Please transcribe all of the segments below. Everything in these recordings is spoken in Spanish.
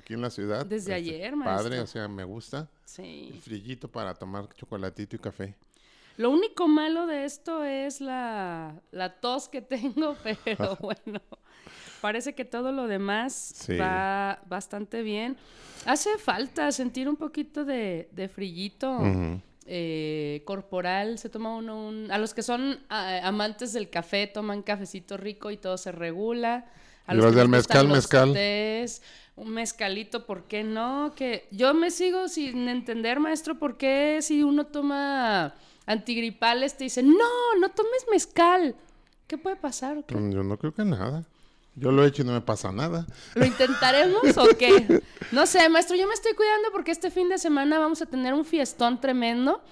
Aquí en la ciudad. Desde Este, ayer, maestro. Padre, o sea, me gusta. El Sí. frillito para tomar chocolatito y café. Lo único malo de esto es la, la tos que tengo, pero bueno, parece que todo lo demás Sí. va bastante bien. Hace falta sentir un poquito de, de frillito Ujú. eh, corporal. Se toma uno un... A los que son ah, amantes del café, toman cafecito rico y todo se regula. A Y los los que del mezcal, los mezcal. tés, un mezcalito, ¿por qué no? Que yo me sigo sin entender, maestro, por qué si uno toma antigripales te dicen, no, no tomes mezcal. ¿Qué puede pasar? qué? Mm, Yo no creo que nada. Yo lo he hecho y no me pasa nada. ¿Lo intentaremos o qué? No sé, maestro, yo me estoy cuidando porque este fin de semana vamos a tener un fiestón tremendo.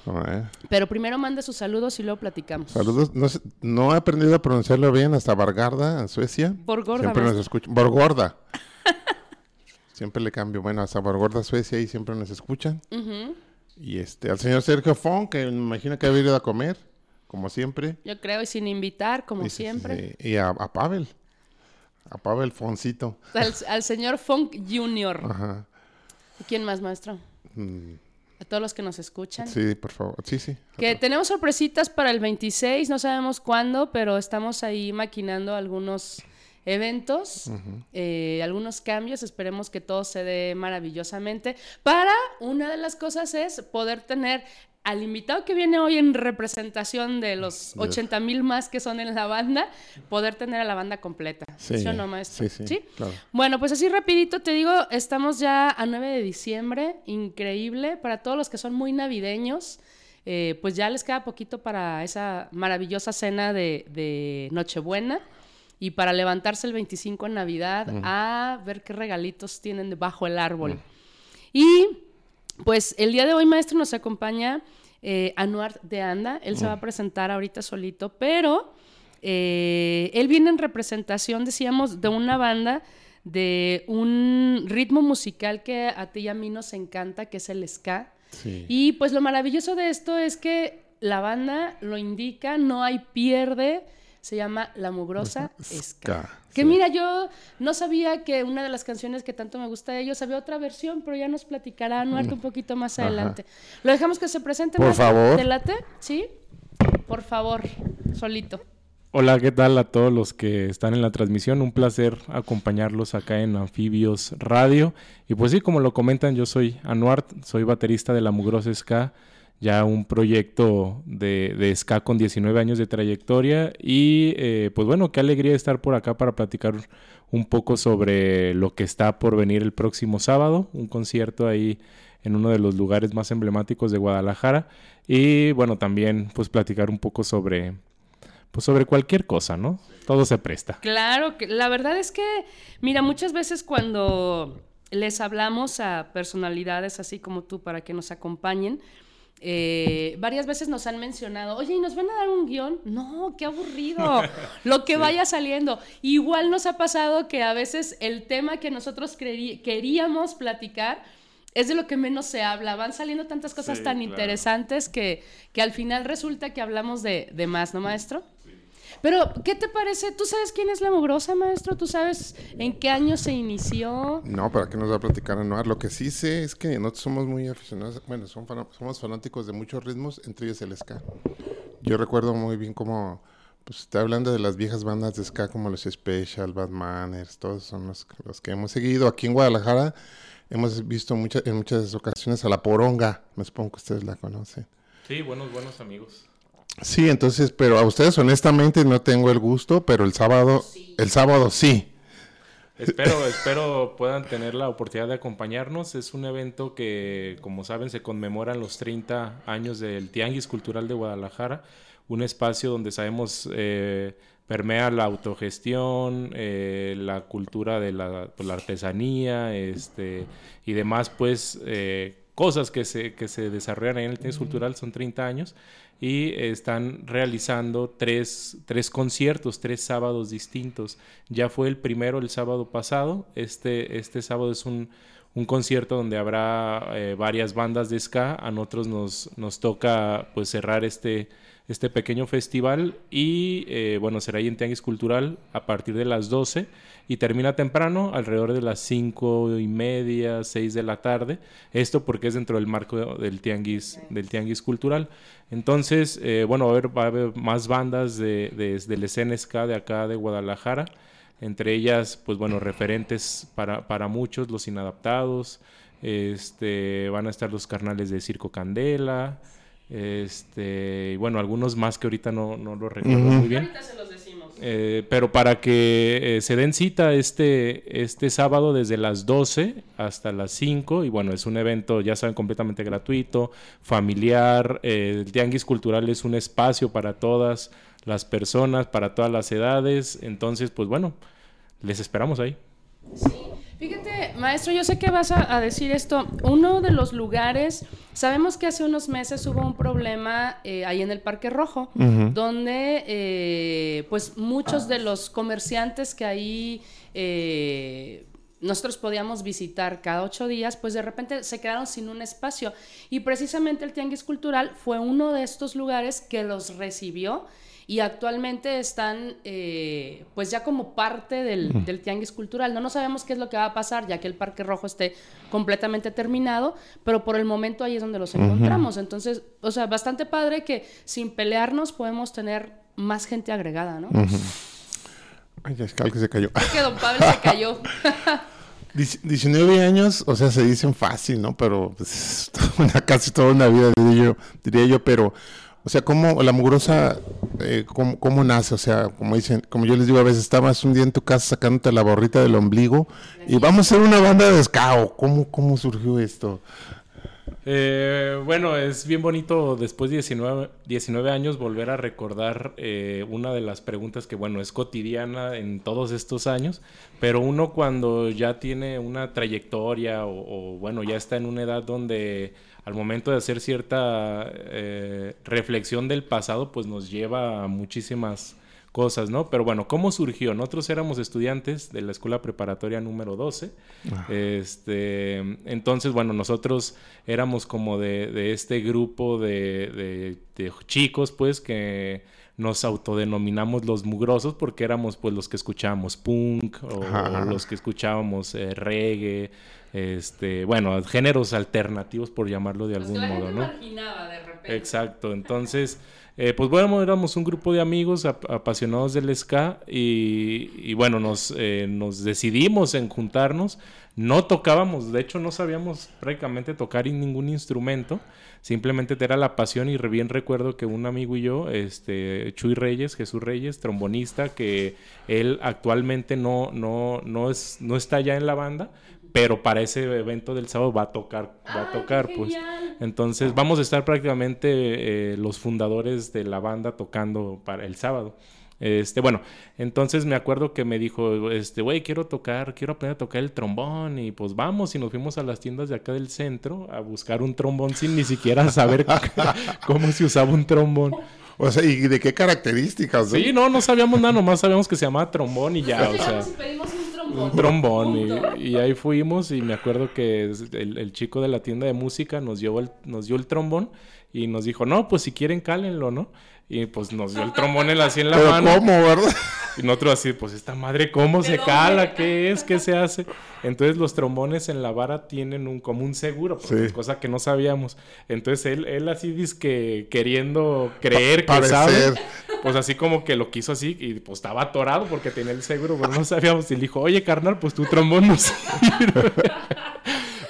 Pero primero mande sus saludos y luego platicamos. Saludos. No, sé- no he aprendido a pronunciarlo bien hasta Vargarda, en Suecia. Borgorda, Siempre nos escuchan. Borgorda. Siempre le cambio. Bueno, hasta Borgorda, Suecia, y siempre nos escuchan. Y este, al señor Sergio Fon, que me imagino que ha ido a comer, como siempre. Yo creo, y sin invitar, como Y, siempre. y a, a Pavel. A Pavel Foncito. Al, al señor Funk Junior. Ajá. ¿Y ¿Quién más, maestro? Mm, A todos los que nos escuchan. Sí, por favor. Sí, sí. Que tenemos sorpresitas para el 26, no sabemos cuándo, pero estamos ahí maquinando algunos eventos, eh, algunos cambios, esperemos que todo se dé maravillosamente. Para, una de las cosas es poder tener al invitado que viene hoy en representación de los 80 mil más que son en la banda, poder tener a la banda completa. ¿Sí, Sí, o no, maestro? sí, sí, claro. Bueno, pues así rapidito te digo, estamos ya a 9 de diciembre, increíble, para todos los que son muy navideños, eh, pues ya les queda poquito para esa maravillosa cena de, de Nochebuena y para levantarse el 25 en Navidad a ver qué regalitos tienen debajo del árbol. Y pues el día de hoy, maestro, nos acompaña eh, Anuar de Anda. Él se va a presentar ahorita solito, pero eh, él viene en representación, decíamos, de una banda de un ritmo musical que a ti y a mí nos encanta, que es el ska. Sí. Y pues lo maravilloso de esto es que la banda lo indica, no hay pierde, se llama La Mugrosa Ska. Ska, Que sí. mira, yo no sabía que una de las canciones que tanto me gusta de ellos había otra versión, pero ya nos platicará Anuarte un poquito más Ajá. adelante. Lo dejamos que se presente. Por favor. ¿Te late? ¿Sí? Por favor, solito. Hola, ¿qué tal a todos los que están en la transmisión? Un placer acompañarlos acá en Anfibios Radio. Y pues sí, como lo comentan, yo soy Anuart, soy baterista de La Mugrosa Ska, ya un proyecto de, de ska con 19 años de trayectoria. Y eh, pues bueno, qué alegría estar por acá para platicar un poco sobre lo que está por venir el próximo sábado, un concierto ahí en uno de los lugares más emblemáticos de Guadalajara. Y bueno, también pues platicar un poco sobre pues sobre cualquier cosa, ¿no? Todo se presta. Claro, que la verdad es que, mira, muchas veces cuando les hablamos a personalidades así como tú para que nos acompañen, eh, varias veces nos han mencionado, oye, ¿y nos van a dar un guion? No, qué aburrido, lo que vaya saliendo. Igual nos ha pasado que a veces el tema que nosotros queríamos platicar es de lo que menos se habla. Van saliendo tantas cosas Sí, tan claro. interesantes que, que al final resulta que hablamos de, de más, ¿no, maestro? Pero, ¿qué te parece? ¿Tú sabes quién es la mugrosa, maestro? ¿Tú sabes en qué año se inició? No, ¿para qué nos va a platicar Anuar? Lo que sí sé es que nosotros somos muy aficionados, bueno, son somos fanáticos de muchos ritmos, entre ellos el ska. Yo recuerdo muy bien cómo, pues está hablando de las viejas bandas de ska como los Special, Bad Manners, todos son los, los que hemos seguido. Aquí en Guadalajara hemos visto mucha- en muchas ocasiones a La Poronga, me supongo que ustedes la conocen. Sí, buenos, buenos amigos. Sí, entonces, pero a ustedes honestamente no tengo el gusto, pero el sábado, el sábado sí. Espero, espero puedan tener la oportunidad de acompañarnos. Es un evento que, como saben, se conmemoran los 30 años del Tianguis Cultural de Guadalajara, un espacio donde sabemos eh, permea la autogestión, eh, la cultura de la, pues, la artesanía este, y demás, pues, eh, cosas que se, que se desarrollan en el Tianguis Cultural, son 30 años, y están realizando tres, tres, conciertos, tres sábados distintos. Ya fue el primero el sábado pasado, este, este sábado es un, un concierto donde habrá eh, varias bandas de ska, a nosotros nos, nos toca pues cerrar este, este pequeño festival y eh, bueno, será ahí en Tianguis Cultural a partir de las 12 y termina temprano, alrededor de las 5 y media, 6 de la tarde. Esto porque es dentro del marco del Tianguis, del tianguis Cultural. Entonces, eh, bueno, va a, haber, va a haber más bandas de, de, de la escena ska de acá de Guadalajara. Entre ellas, pues bueno, referentes para, para muchos, los inadaptados. Este, van a estar los carnales de Circo Candela. Este, y bueno, algunos más que ahorita no, no lo recuerdo muy bien. Ahorita se los decimos. Eh, pero para que eh, se den cita este, este sábado desde las 12 hasta las 5, y bueno, es un evento, ya saben, completamente gratuito, familiar, eh, el Tianguis Cultural es un espacio para todas las personas, para todas las edades, entonces, pues bueno, les esperamos ahí. Sí. Fíjate, maestro, yo sé que vas a, a, decir esto. Uno de los lugares, sabemos que hace unos meses hubo un problema eh, ahí en el Parque Rojo, uh -huh. donde eh, pues muchos de los comerciantes que ahí eh, nosotros podíamos visitar cada ocho días, pues de repente se quedaron sin un espacio. Y precisamente el Tianguis Cultural fue uno de estos lugares que los recibió y actualmente están eh, pues ya como parte del, del, tianguis cultural. No, no sabemos qué es lo que va a pasar ya que el Parque Rojo esté completamente terminado, pero por el momento ahí es donde los encontramos. Uh -huh. Entonces, o sea, bastante padre que sin pelearnos podemos tener más gente agregada, ¿no? Uh -huh. Ay, ya es que se cayó. Es que don Pablo se cayó. 19 años, o sea, se dicen fácil, ¿no? Pero pues, una, casi toda una vida, diría yo, diría yo pero o sea, ¿cómo la mugrosa, eh, cómo, cómo, nace? O sea, como dicen, como yo les digo a veces, estabas un día en tu casa sacándote la borrita del ombligo y vamos a hacer una banda de escao. ¿Cómo, cómo surgió esto? Eh, bueno, es bien bonito después de 19, 19 años volver a recordar eh, una de las preguntas que, bueno, es cotidiana en todos estos años, pero uno cuando ya tiene una trayectoria o, o bueno, ya está en una edad donde al momento de hacer cierta eh, reflexión del pasado, pues nos lleva a muchísimas cosas, ¿no? Pero bueno, ¿cómo surgió? Nosotros éramos estudiantes de la escuela preparatoria número 12. Ah. Este, entonces, bueno, nosotros éramos como de, de este grupo de, de, de, chicos, pues, que nos autodenominamos los mugrosos porque éramos, pues, los que escuchábamos punk o, o los que escuchábamos eh, reggae, este, bueno, géneros alternativos por llamarlo de algún pues modo, ¿no? De repente. Exacto, entonces, eh, pues bueno, éramos un grupo de amigos ap apasionados del ska y, y bueno, nos, eh, nos decidimos en juntarnos, no tocábamos, de hecho no sabíamos prácticamente tocar ningún instrumento, simplemente era la pasión y bien recuerdo que un amigo y yo, este, Chuy Reyes, Jesús Reyes, trombonista, que él actualmente no, no, no, es, no está ya en la banda, pero para ese evento del sábado va a tocar, va a tocar, pues. Entonces vamos a estar prácticamente eh, los fundadores de la banda tocando para el sábado. Este, bueno, entonces me acuerdo que me dijo, este, güey, quiero tocar, quiero aprender a tocar el trombón y pues vamos y nos fuimos a las tiendas de acá del centro a buscar un trombón sin ni siquiera saber cómo se usaba un trombón. O sea, ¿y de qué características? Sí, no, no sabíamos nada, nomás sabíamos que se llamaba trombón y ya, o sea. Un trombón. Y, y, ahí fuimos y me acuerdo que el, el, chico de la tienda de música nos dio, el, nos dio el trombón y nos dijo, no, pues si quieren cálenlo, ¿no? Y pues nos dio el trombón en así en la Pero mano. ¿Cómo, verdad? Y nosotros así, pues esta madre, ¿cómo se cala? ¿Qué es? ¿Qué se hace? Entonces los trombones en la vara tienen un, como un seguro, pues, sí. cosa que no sabíamos. Entonces él, él así dice que queriendo creer pa que sabe, pues así como que lo quiso así y pues estaba atorado porque tenía el seguro, pero no sabíamos. Y le dijo, oye carnal, pues tu trombón no sirve.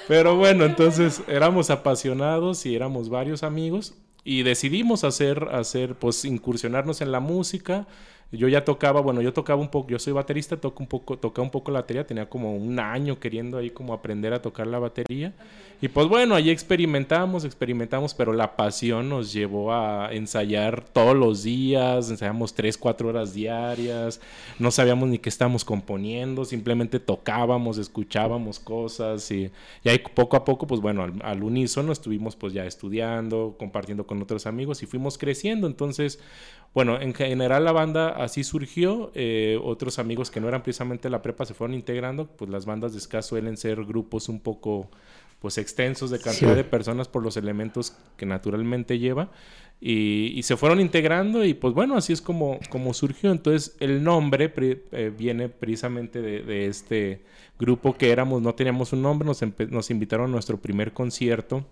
Pero bueno, entonces éramos apasionados y éramos varios amigos y decidimos hacer, hacer pues incursionarnos en la música. Yo ya tocaba, bueno, yo tocaba un poco, yo soy baterista, toco un poco, tocaba un poco la batería, tenía como un año queriendo ahí como aprender a tocar la batería. Y pues bueno, ahí experimentamos, experimentamos, pero la pasión nos llevó a ensayar todos los días, ensayamos tres, cuatro horas diarias, no sabíamos ni qué estábamos componiendo, simplemente tocábamos, escuchábamos cosas y, y ahí poco a poco, pues bueno, al, al unísono estuvimos pues ya estudiando, compartiendo con otros amigos y fuimos creciendo. Entonces, bueno, en general la banda así surgió. Eh, otros amigos que no eran precisamente la prepa se fueron integrando. Pues las bandas de ska suelen ser grupos un poco pues extensos de cantidad Sí. de personas por los elementos que naturalmente lleva. Y, y se fueron integrando y pues bueno, así es como, como surgió. Entonces el nombre eh, viene precisamente de, de este grupo que éramos, no teníamos un nombre, nos, nos invitaron a nuestro primer concierto.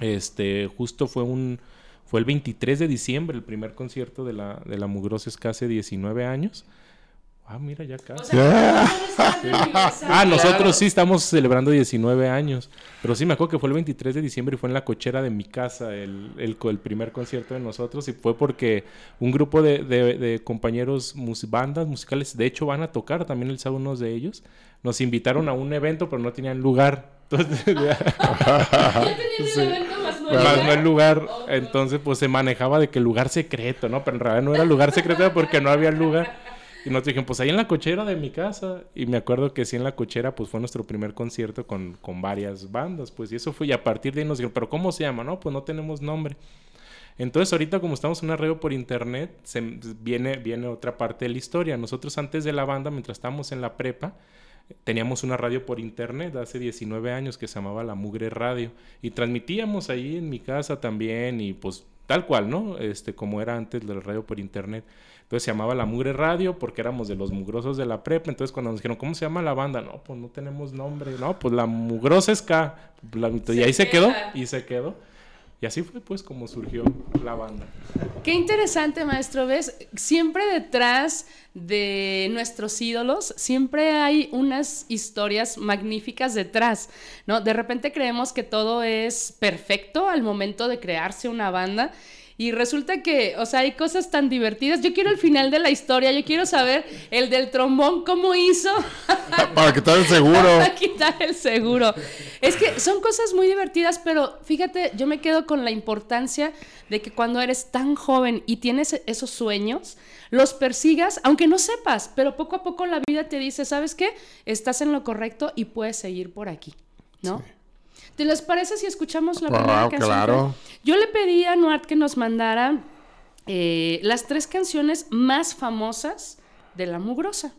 Este, justo fue un, fue el 23 de diciembre, el primer concierto de la, de la Mugrosa hace 19 años. Ah, mira, ya casi. Ah, nosotros sí estamos celebrando 19 años. Pero sí me acuerdo que fue el 23 de diciembre y fue en la cochera de mi casa el, el, primer concierto de nosotros. Y fue porque un grupo de, de- de compañeros, mus- bandas musicales, de hecho van a tocar también el sábado unos de ellos. Nos invitaron a un evento, pero no tenían lugar. Entonces, Ya tenían el evento más no el lugar. Entonces, pues se manejaba de que lugar secreto, ¿no? Pero en realidad no era lugar secreto porque no había lugar. Y nos dijeron, pues ahí en la cochera de mi casa. Y me acuerdo que sí, en la cochera, pues fue nuestro primer concierto con, con varias bandas. Pues y eso fue, y a partir de ahí nos dijeron, ¿pero cómo se llama? No, pues no tenemos nombre. Entonces, ahorita, como estamos en una radio por internet, se, viene, viene otra parte de la historia. Nosotros, antes de la banda, mientras estábamos en la prepa, teníamos una radio por internet hace 19 años que se llamaba La Mugre Radio y transmitíamos ahí en mi casa también y pues tal cual, ¿no? Este como era antes la radio por internet. Entonces se llamaba La Mugre Radio porque éramos de los mugrosos de la prepa. Entonces cuando nos dijeron, ¿cómo se llama la banda? No, pues no tenemos nombre. No, pues La Mugrosa Ska. La- y ahí se quedó y se quedó. Y así fue pues como surgió la banda. Qué interesante, maestro. ¿Ves? Siempre detrás de nuestros ídolos, siempre hay unas historias magníficas detrás, ¿no? De repente creemos que todo es perfecto al momento de crearse una banda. Y resulta que, o sea, hay cosas tan divertidas. Yo quiero el final de la historia, yo quiero saber el del trombón, cómo hizo Para quitar el seguro. para quitar el seguro. Es que son cosas muy divertidas, pero fíjate, yo me quedo con la importancia de que cuando eres tan joven y tienes esos sueños, los persigas, aunque no sepas, pero poco a poco la vida te dice, ¿sabes qué? Estás en lo correcto y puedes seguir por aquí, ¿no? ¿Te les parece si escuchamos la primera canción? claro. Yo le pedí a Nuart que nos mandara eh, las tres canciones más famosas de La Mugrosa.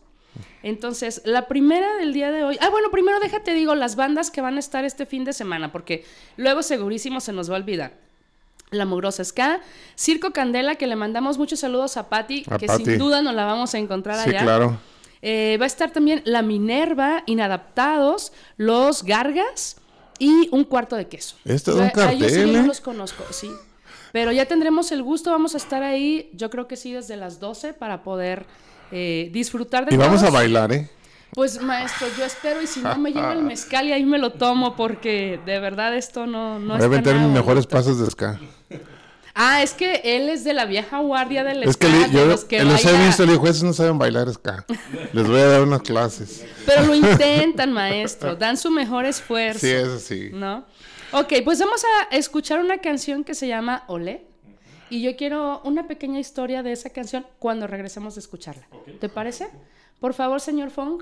Entonces, la primera del día de hoy. Ah, bueno, primero déjate digo las bandas que van a estar este fin de semana, porque luego segurísimo se nos va a olvidar. La Mugrosa Ska, Circo Candela, que le mandamos muchos saludos a Patti, que sin duda nos la vamos a encontrar Sí, allá. claro. Eh, va a estar también La Minerva, Inadaptados, Los Gargas y Un Cuarto de Queso. Este es un a- a ellos sí yo cartel, no ¿eh? los conozco, sí. Pero ya tendremos el gusto, vamos a estar ahí, yo creo que sí, desde las 12 para poder eh, disfrutar de Y vamos a bailar, ¿eh? Pues maestro, yo espero y si no me llevo el mezcal y ahí me lo tomo porque de verdad esto no, no Voy a meter mis mejores pasos de ska. Ah, es que él es de la vieja guardia del Es que ska, le- de yo los que los he visto, le digo, esos no saben bailar ska. Les voy a dar unas clases. Pero lo intentan, maestro, dan su mejor esfuerzo. Sí, eso sí. ¿No? Ok, pues vamos a escuchar una canción que se llama Olé. Y yo quiero una pequeña historia de esa canción cuando regresemos de escucharla. ¿Te parece? Por favor, señor Fong.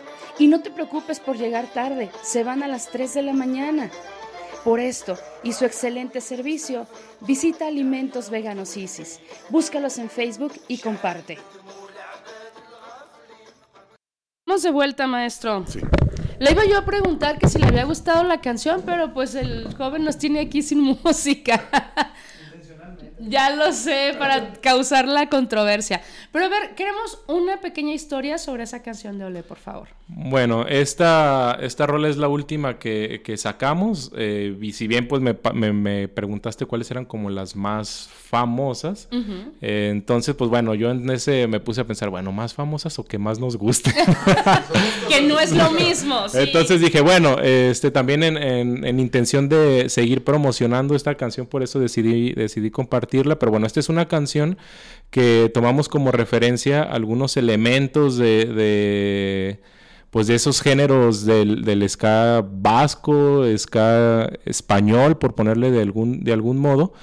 Y no te preocupes por llegar tarde, se van a las 3 de la mañana. Por esto y su excelente servicio, visita Alimentos Veganos Isis. Búscalos en Facebook y comparte. Vamos de vuelta, maestro. Le iba yo a preguntar que si le había gustado la canción, pero pues el joven nos tiene aquí sin música. Ya lo sé, para causar la controversia. Pero a ver, queremos una pequeña historia sobre esa canción de Ole, por favor. Bueno, esta, esta rola es la última que, sacamos. Eh, y si bien pues me, me, preguntaste cuáles eran como las más famosas, eh, entonces pues bueno, yo en ese me puse a pensar, bueno, más famosas o que más nos guste. que no es lo mismo. Entonces dije, bueno, este también en, en, en, intención de seguir promocionando esta canción, por eso decidí, decidí compartir pero bueno, esta es una canción que tomamos como referencia algunos elementos de, pues de esos géneros del, del, ska vasco, ska español, por ponerle de algún, de algún modo,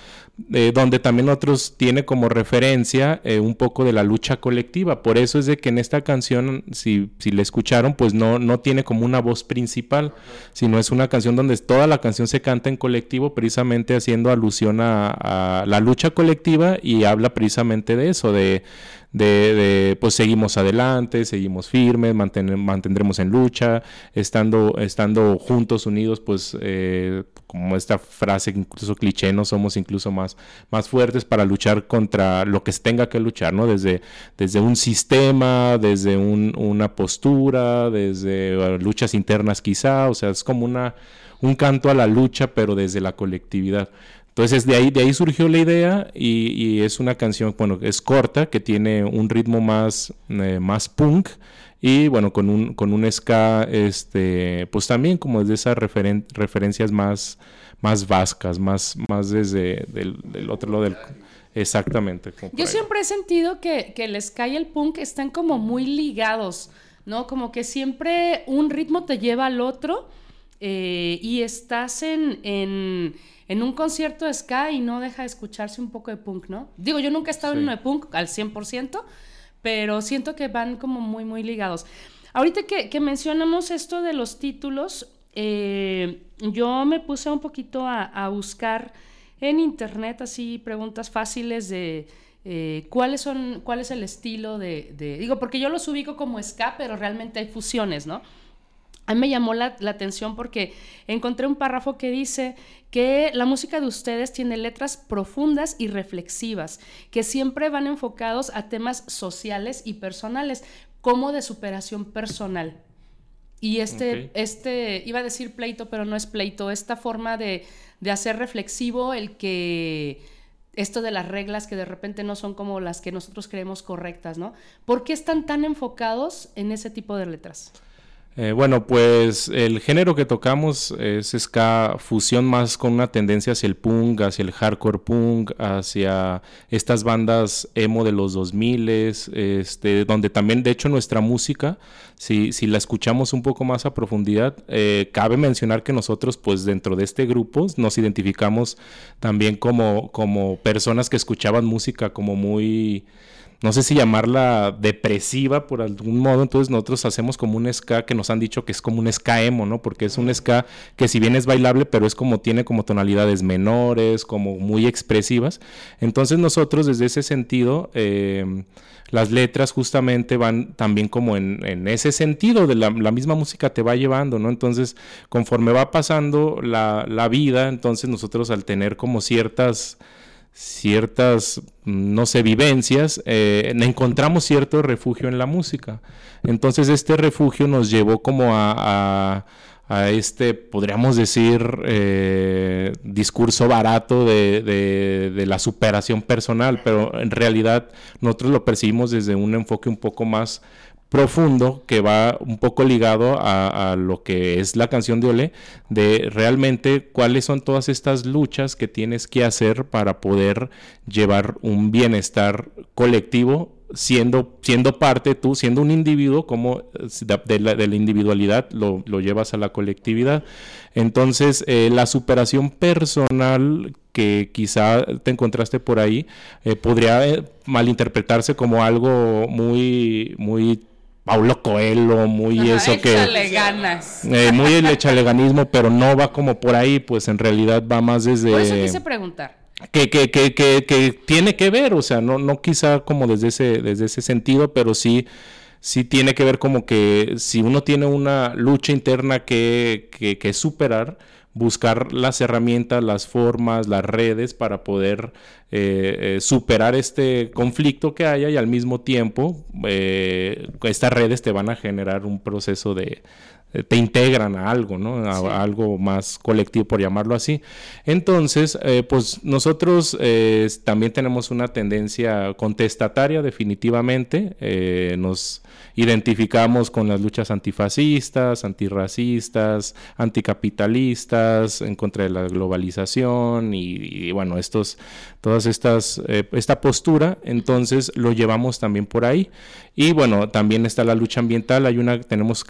eh, donde también otros tiene como referencia eh, un poco de la lucha colectiva. Por eso es de que en esta canción, si, si la escucharon, pues no, no tiene como una voz principal, sino es una canción donde toda la canción se canta en colectivo, precisamente haciendo alusión a la lucha colectiva y habla precisamente de eso, de de, pues seguimos adelante, seguimos firmes, mantendremos en lucha, estando, estando juntos, unidos, pues eh, como esta frase, incluso cliché, no somos incluso más, más fuertes para luchar contra lo que se tenga que luchar, ¿no? Desde, desde un sistema, desde una postura, desde uh, luchas internas quizá, o sea, es como una, un canto a la lucha, pero desde la colectividad. Entonces de ahí, de ahí surgió la idea y, es una canción, bueno, es corta, que tiene un ritmo más, eh, más punk y bueno, con un, con un ska, este, pues también como de esas referencias más, más vascas, más, más desde del, otro lado del... Exactamente. Yo siempre he sentido que, que el ska y el punk están como muy ligados, ¿no? Como que siempre un ritmo te lleva al otro eh, y estás en en un concierto de ska y no deja de escucharse un poco de punk, ¿no? Digo, yo nunca he estado en uno de punk al 100%, pero siento que van como muy, muy ligados. Ahorita que, mencionamos esto de los títulos, eh, yo me puse un poquito a, buscar en internet así preguntas fáciles de eh, cuáles son, cuál es el estilo de, de, digo, porque yo los ubico como ska, pero realmente hay fusiones, ¿no? A mí me llamó la, atención porque encontré un párrafo que dice que la música de ustedes tiene letras profundas y reflexivas, que siempre van enfocados a temas sociales y personales, como de superación personal. Y este, este, iba a decir pleito, pero no es pleito, esta forma de, de hacer reflexivo el que esto de las reglas que de repente no son como las que nosotros creemos correctas, ¿no? ¿Por qué están tan enfocados en ese tipo de letras? Eh, bueno, pues el género que tocamos es ska fusión más con una tendencia hacia el punk, hacia el hardcore punk, hacia estas bandas emo de los 2000, este, donde también de hecho nuestra música, si, si la escuchamos un poco más a profundidad, eh, cabe mencionar que nosotros pues dentro de este grupo nos identificamos también como, como personas que escuchaban música como muy no sé si llamarla depresiva por algún modo, entonces nosotros hacemos como un ska que nos han dicho que es como un ska emo, ¿no? Porque es un ska que si bien es bailable, pero es como tiene como tonalidades menores, como muy expresivas. Entonces nosotros desde ese sentido, em, las letras justamente van también como en, ese sentido, de la, misma música te va llevando, ¿no? Entonces, conforme va pasando la, la vida, entonces nosotros al tener como ciertas ciertas, no sé, vivencias, eh, encontramos cierto refugio en la música. Entonces este refugio nos llevó como a, a, este, podríamos decir, eh, discurso barato de, de, la superación personal, pero en realidad nosotros lo percibimos desde un enfoque un poco más profundo que va un poco ligado a, lo que es la canción de Olé, de realmente cuáles son todas estas luchas que tienes que hacer para poder llevar un bienestar colectivo siendo, siendo parte tú, siendo un individuo, como de la, individualidad lo, llevas a la colectividad. Entonces, eh, la superación personal que quizá te encontraste por ahí eh, podría eh, malinterpretarse como algo muy, muy Paulo Coelho, muy eso que... ganas. muy el echaleganismo, pero no va como por ahí, pues en realidad va más desde... Por eso quise preguntar que, que, que, que, tiene que ver, o sea, no, no quizá como desde ese, desde ese sentido, pero sí, sí tiene que ver como que si uno tiene una lucha interna que, que, superar, buscar las herramientas, las formas, las redes para poder eh, eh, superar este conflicto que haya y al mismo tiempo eh, estas redes te van a generar un proceso de, te integran a algo, ¿no? A, algo más colectivo, por llamarlo así. Entonces, eh, pues nosotros eh, también tenemos una tendencia contestataria, definitivamente. nos identificamos con las luchas antifascistas, antirracistas, anticapitalistas, en contra de la globalización y, bueno, estos, todas estas, esta postura, entonces lo llevamos también por ahí. Y bueno, también está la lucha ambiental, hay una, tenemos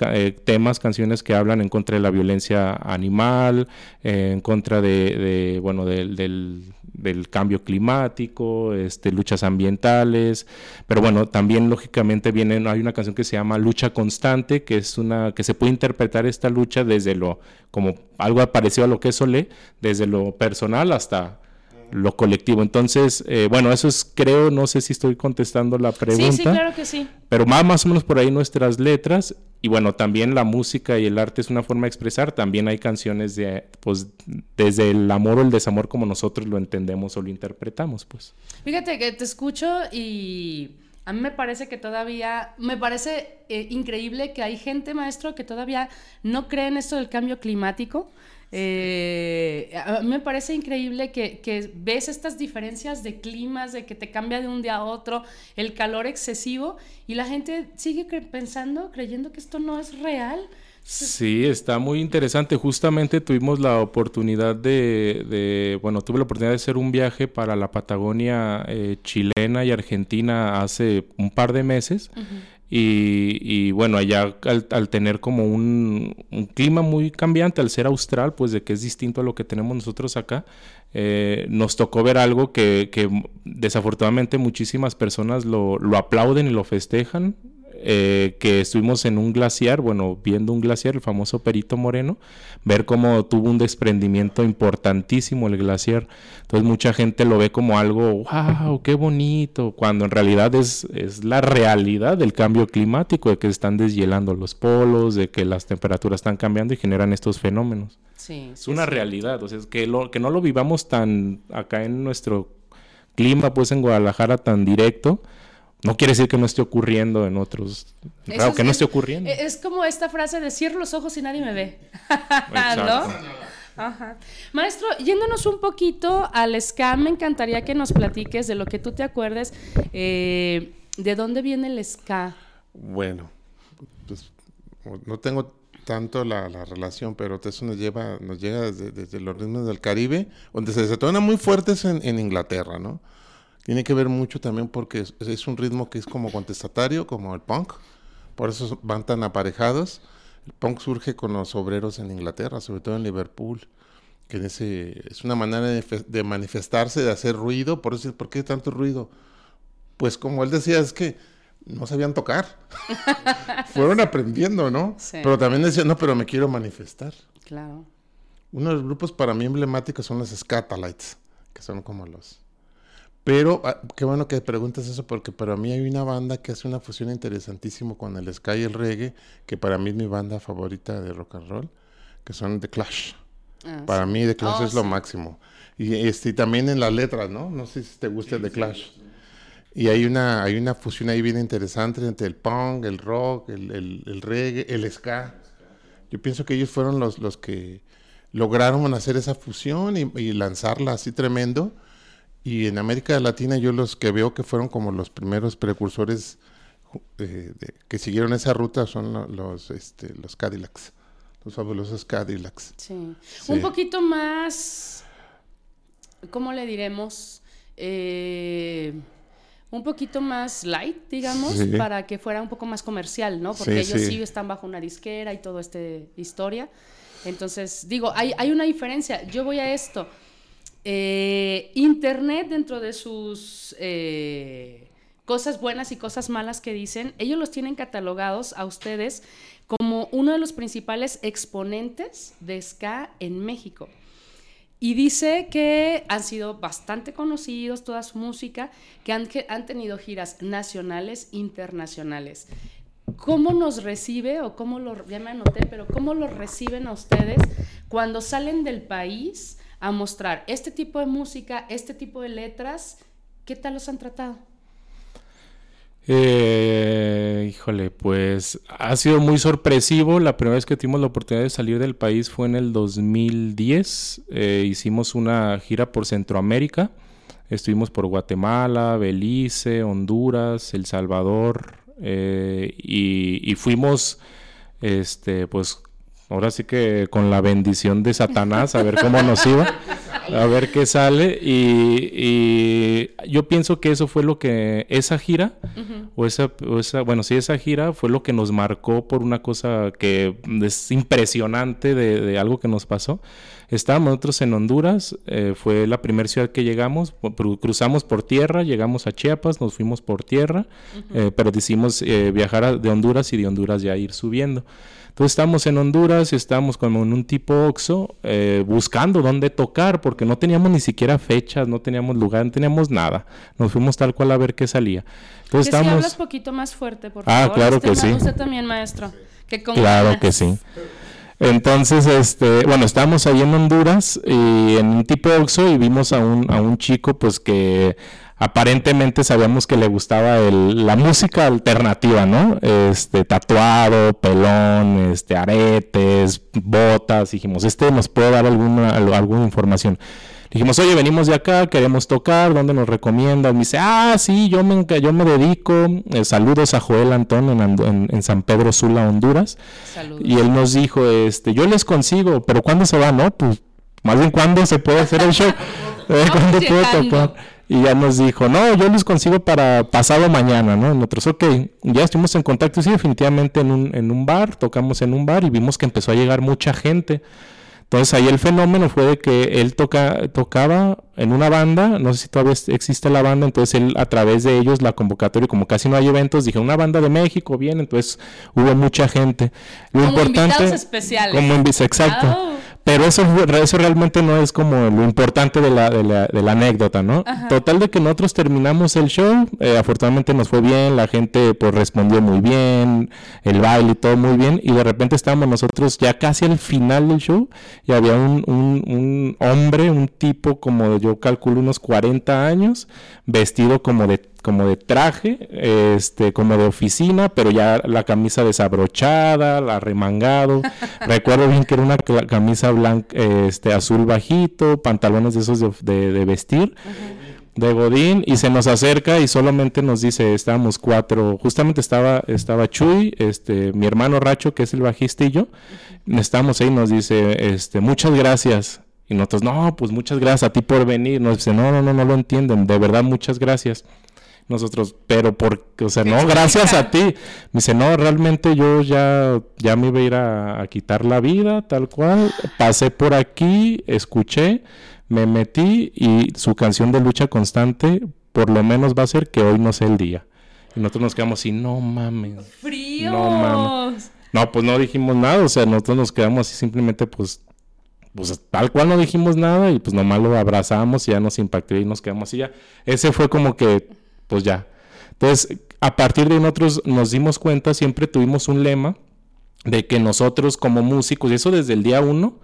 temas, canciones que hablan en contra de la violencia animal, eh, en contra de, bueno, del, del, cambio climático, este, luchas ambientales, pero bueno, también lógicamente vienen, hay una canción que se llama Lucha Constante, que es una, que se puede interpretar esta lucha desde lo, como algo parecido a lo que es Solé, desde lo personal hasta lo colectivo. Entonces, eh, bueno, eso es, creo, no sé si estoy contestando la pregunta. Sí, sí, claro que sí. Pero más, más o menos por ahí nuestras letras. Y bueno, también la música y el arte es una forma de expresar. También hay canciones de, pues, desde el amor o el desamor como nosotros lo entendemos o lo interpretamos, pues. Fíjate que te escucho y a mí me parece que todavía, me parece eh, increíble que hay gente, maestro, que todavía no cree en esto del cambio climático. Eh, a mí me parece increíble que, ves estas diferencias de climas, de que te cambia de un día a otro, el calor excesivo, y la gente sigue pensando, creyendo que esto no es real. Sí, está muy interesante. Justamente tuvimos la oportunidad de, bueno, tuve la oportunidad de hacer un viaje para la Patagonia eh, chilena y argentina hace un par de meses. Y, bueno, allá al, tener como un, clima muy cambiante, al ser austral, pues de que es distinto a lo que tenemos nosotros acá, eh, nos tocó ver algo que, desafortunadamente muchísimas personas lo aplauden y lo festejan, eh, que estuvimos en un glaciar, bueno, viendo un glaciar, el famoso Perito Moreno, ver cómo tuvo un desprendimiento importantísimo el glaciar. Entonces mucha gente lo ve como algo, wow, qué bonito, cuando en realidad es, es la realidad del cambio climático, de que se están deshielando los polos, de que las temperaturas están cambiando y generan estos fenómenos. Sí, es una realidad, o sea, es que, lo, que no lo vivamos tan acá en nuestro clima, pues en Guadalajara tan directo, no quiere decir que no esté ocurriendo en otros. Claro, que no esté ocurriendo. Es como esta frase de cierro los ojos y nadie me ve. Ajá. Maestro, yéndonos un poquito al ska, me encantaría que nos platiques de lo que tú te acuerdes. Eh, ¿De dónde viene el ska? Bueno, pues no tengo tanto la, relación, pero eso nos lleva, nos llega desde, los ritmos del Caribe, donde se detona muy fuertes en, en Inglaterra, ¿no? Tiene que ver mucho también porque es, un ritmo que es como contestatario, como el punk. Por eso van tan aparejados. El punk surge con los obreros en Inglaterra, sobre todo en Liverpool, que ese, es una manera de, manifestarse, de hacer ruido. Por eso, ¿por qué tanto ruido? Pues como él decía, es que no sabían tocar. Fueron aprendiendo, ¿no? Pero también decían, no, pero me quiero manifestar. Claro. Uno de los grupos para mí emblemáticos son los Scatalites, que son como los pero ah, qué bueno que preguntas eso porque para mí hay una banda que hace una fusión interesantísimo con el ska y el reggae, que para mí es mi banda favorita de rock and roll, que son The Clash. Ah, para mí The Clash oh, es lo máximo. Y, este, también en las letras, ¿no? No sé si te gusta The Clash. Y hay una, hay una fusión ahí bien interesante entre el punk, el rock, el, el, reggae, el ska. Yo pienso que ellos fueron los, los que lograron hacer esa fusión y, y lanzarla así tremendo y en América Latina yo los que veo que fueron como los primeros precursores eh, que siguieron esa ruta son los, este, los Cadillacs, los fabulosos Cadillacs. Sí. Un poquito más, ¿cómo le diremos? Eh, un poquito más light, digamos, para que fuera un poco más comercial, ¿no? Porque ellos sí. están bajo una disquera y toda esta historia. Entonces, digo, hay, hay una diferencia. Yo voy a esto. Eh, Internet dentro de sus eh, cosas buenas y cosas malas que dicen, ellos los tienen catalogados a ustedes como uno de los principales exponentes de ska en México. Y dice que han sido bastante conocidos toda su música, que han, que han tenido giras nacionales, internacionales. ¿Cómo nos recibe o cómo lo, ya me anoté, pero cómo lo reciben a ustedes cuando salen del país a mostrar este tipo de música, este tipo de letras? ¿Qué tal los han tratado? Eh, híjole, pues ha sido muy sorpresivo. La primera vez que tuvimos la oportunidad de salir del país fue en el 2010. Eh, hicimos una gira por Centroamérica. Estuvimos por Guatemala, Belice, Honduras, El Salvador eh, y, y, fuimos, este, pues ahora sí que con la bendición de Satanás a ver cómo nos iba a ver qué sale. Y, yo pienso que eso fue lo que, esa gira, o, esa, bueno, sí, esa gira fue lo que nos marcó por una cosa que es impresionante de, algo que nos pasó. Estábamos nosotros en Honduras, eh, fue la primera ciudad que llegamos, cruzamos por tierra, llegamos a Chiapas, nos fuimos por tierra, eh, pero decidimos eh, viajar de Honduras y de Honduras ya ir subiendo. Entonces estamos en Honduras y estábamos como en un tipo Oxo eh, buscando dónde tocar porque no teníamos ni siquiera fechas, no teníamos lugar, no teníamos nada. Nos fuimos tal cual a ver qué salía. Entonces estamos... si hablas poquito más fuerte, por ah, favor. Ah, claro este que sí. Usted también, maestro. claro que sí. Entonces, este, bueno, estábamos ahí en Honduras y en un tipo Oxo y vimos a un, a un chico pues que aparentemente sabíamos que le gustaba el, la música alternativa, ¿no? Este, tatuado, pelón, este, aretes, botas. Dijimos, este nos puede dar alguna, alguna información. Dijimos, oye, venimos de acá, queremos tocar, ¿dónde nos recomiendan? Me dice, ah, sí, yo me, yo me dedico. Eh, saludos a Joel Antón en, en, San Pedro Sula, Honduras. Saludos. Y él nos dijo, este, yo les consigo, pero ¿cuándo se va? No, pues, más bien, ¿cuándo se puede hacer el show? ¿Cuándo puedo tocar? Y ya nos dijo, no, yo les consigo para pasado mañana, ¿no? Nosotros, ok, ya estuvimos en contacto, sí, definitivamente en un, en un bar, tocamos en un bar y vimos que empezó a llegar mucha gente. Entonces ahí el fenómeno fue de que él toca, tocaba en una banda, no sé si todavía existe la banda, entonces él a través de ellos la convocatoria, como casi no hay eventos, dije una banda de México, bien, entonces hubo mucha gente. Lo como importante, especiales. Como exacto. Ah. Pero eso, eso realmente no es como lo importante de la, de la, de la anécdota, ¿no? Total de que nosotros terminamos el show, eh, afortunadamente nos fue bien, la gente pues respondió muy bien, el baile y todo muy bien, y de repente estábamos nosotros ya casi al final del show y había un, un, un hombre, un tipo como yo calculo unos 40 años, vestido como de como de traje, este, como de oficina, pero ya la camisa desabrochada, la remangado. Recuerdo bien que era una camisa blanca, este, azul bajito, pantalones de esos de, vestir. de Godín y se nos acerca y solamente nos dice, estábamos cuatro, justamente estaba, estaba Chuy, este, mi hermano Racho, que es el bajista y yo, estábamos ahí y nos dice, este, muchas gracias. Y nosotros, no, pues muchas gracias a ti por venir. Nos dice, no, no, no, no lo entienden, de verdad, muchas gracias. Nosotros, pero porque, o sea, no, gracias a ti. Me dice, no, realmente yo ya, ya me iba a ir a, quitar la vida, tal cual. Pasé por aquí, escuché, me metí y su canción de lucha constante, por lo menos va a ser que hoy no sea el día. Y nosotros nos quedamos así, no mames. ¡Fríos! No mames. No, pues no dijimos nada, o sea, nosotros nos quedamos así simplemente, pues, pues tal cual no dijimos nada y pues nomás lo abrazamos y ya nos impactó y nos quedamos así ya. Ese fue como que pues ya. Entonces, a partir de nosotros nos dimos cuenta, siempre tuvimos un lema de que nosotros como músicos, y eso desde el día uno,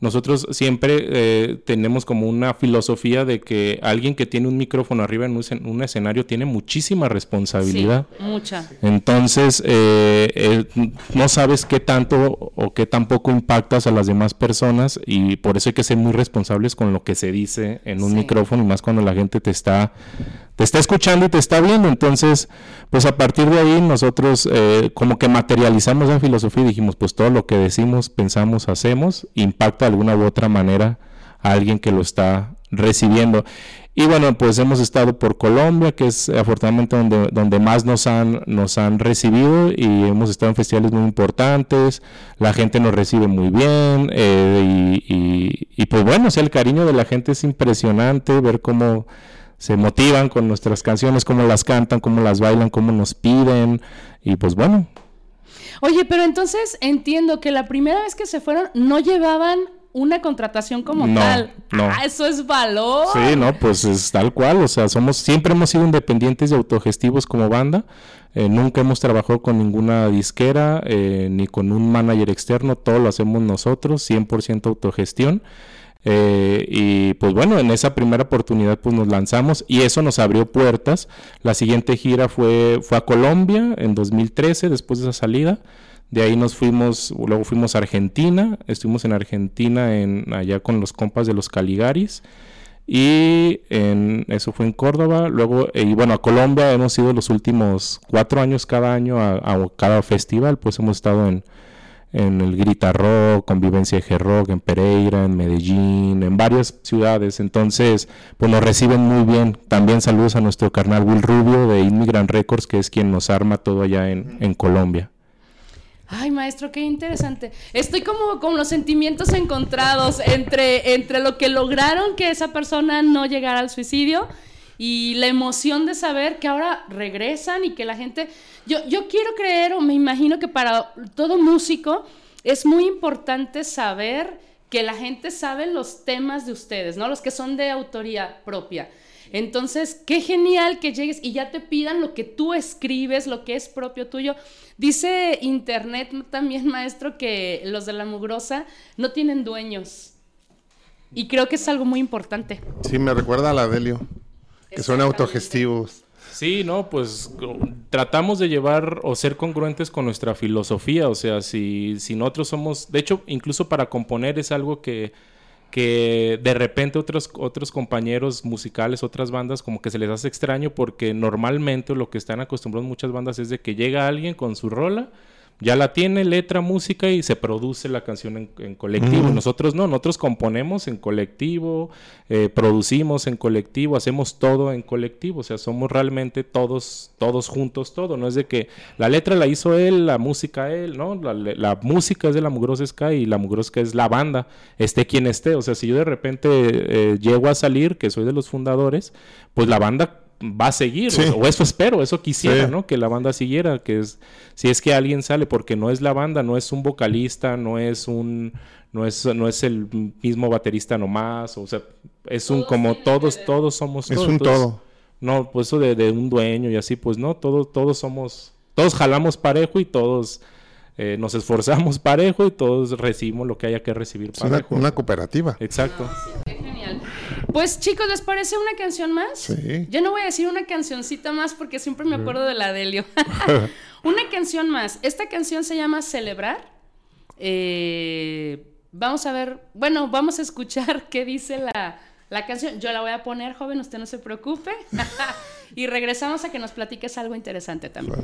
nosotros siempre eh, tenemos como una filosofía de que alguien que tiene un micrófono arriba en un, escenario tiene muchísima responsabilidad. mucha. Entonces, eh, eh, no sabes qué tanto o qué tampoco impactas a las demás personas y por eso hay que ser muy responsables con lo que se dice en un micrófono, y más cuando la gente te está te está escuchando y te está viendo. Entonces, pues a partir de ahí nosotros eh, como que materializamos la filosofía y dijimos, pues todo lo que decimos, pensamos, hacemos, impacta de alguna u otra manera a alguien que lo está recibiendo. Y bueno, pues hemos estado por Colombia, que es afortunadamente donde, donde más nos han, nos han recibido y hemos estado en festivales muy importantes, la gente nos recibe muy bien eh, y, pues bueno, el cariño de la gente es impresionante, ver cómo se motivan con nuestras canciones, cómo las cantan, cómo las bailan, cómo nos piden y pues bueno. Oye, pero entonces entiendo que la primera vez que se fueron no llevaban una contratación como tal. No. Ah, eso es valor. Sí, no, pues es tal cual. O sea, somos, siempre hemos sido independientes y autogestivos como banda. Eh, nunca hemos trabajado con ninguna disquera eh, ni con un manager externo. Todo lo hacemos nosotros, 100% autogestión. Eh, y pues bueno, en esa primera oportunidad pues nos lanzamos y eso nos abrió puertas. La siguiente gira fue, fue a Colombia en 2013, después de esa salida. De ahí nos fuimos, luego fuimos a Argentina, estuvimos en Argentina en, allá con los compas de los Caligaris. Y en, eso fue en Córdoba. Luego, eh, y bueno, a Colombia hemos ido los últimos cuatro años cada año a, cada festival. Pues hemos estado en, en el Grita Rock, Convivencia de Rock, en Pereira, en Medellín, en varias ciudades. Entonces, pues nos reciben muy bien. También saludos a nuestro carnal Will Rubio de Immigrant Records, que es quien nos arma todo allá en, en Colombia. Ay, maestro, qué interesante. Estoy como con los sentimientos encontrados entre, entre lo que lograron que esa persona no llegara al suicidio y la emoción de saber que ahora regresan y que la gente... Yo, yo quiero creer o me imagino que para todo músico es muy importante saber que la gente sabe los temas de ustedes, ¿no? Los que son de autoría propia. Entonces, qué genial que llegues y ya te pidan lo que tú escribes, lo que es propio tuyo. Dice Internet también, maestro, que los de la mugrosa no tienen dueños. Y creo que es algo muy importante. Sí, me recuerda a la Delio, que son autogestivos. Sí, no, pues tratamos de llevar o ser congruentes con nuestra filosofía, o sea, si, si nosotros somos, de hecho, incluso para componer es algo que que de repente otros, otros compañeros musicales, otras bandas, como que se les hace extraño porque normalmente lo que están acostumbrados muchas bandas es de que llega alguien con su rola ya la tiene, letra, música y se produce la canción en, colectivo. Nosotros no, nosotros componemos en colectivo, eh, producimos en colectivo, hacemos todo en colectivo, o sea, somos realmente todos, todos juntos, todo. No es de que la letra la hizo él, la música él, ¿no? La, música es de la Mugrosca y la Mugrosca es la banda, esté quien esté. O sea, si yo de repente eh, llego a salir, que soy de los fundadores, pues la banda va a seguir, o, eso espero, eso quisiera, ¿no? Que la banda siguiera, que es, si es que alguien sale, porque no es la banda, no es un vocalista, no es un, no es, no es el mismo baterista nomás, o sea, es un como todos, todos somos Es un todo. No, pues eso de, un dueño y así, pues no, todos, todos somos, todos jalamos parejo y todos eh, nos esforzamos parejo y todos recibimos lo que haya que recibir parejo. una, cooperativa. Exacto. Pues chicos, ¿les parece una canción más? Sí. Yo no voy a decir una cancioncita más porque siempre me acuerdo de la Delio. una canción más. Esta canción se llama Celebrar. Eh, vamos a ver, bueno, vamos a escuchar qué dice la, la canción. Yo la voy a poner, joven, usted no se preocupe. y regresamos a que nos platiques algo interesante también.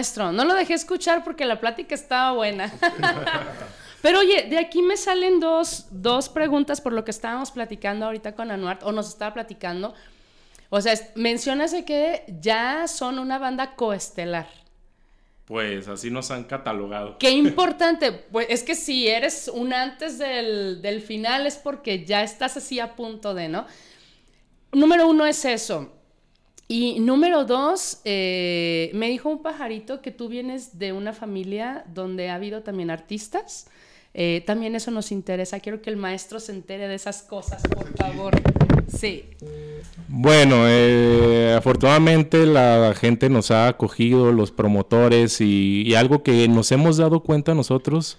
Maestro, no lo dejé escuchar porque la plática estaba buena. Pero oye, de aquí me salen dos, dos preguntas por lo que estábamos platicando ahorita con Anuart, o nos estaba platicando. O sea, mencionas de que ya son una banda coestelar. Pues así nos han catalogado. Qué importante, pues es que si eres un antes del, del final es porque ya estás así a punto de, ¿no? Número uno es eso. Y número dos, eh, me dijo un pajarito que tú vienes de una familia donde ha habido también artistas. Eh, también eso nos interesa. Quiero que el maestro se entere de esas cosas, por favor. Sí. Bueno, eh, afortunadamente la gente nos ha acogido, los promotores, y, y algo que nos hemos dado cuenta nosotros,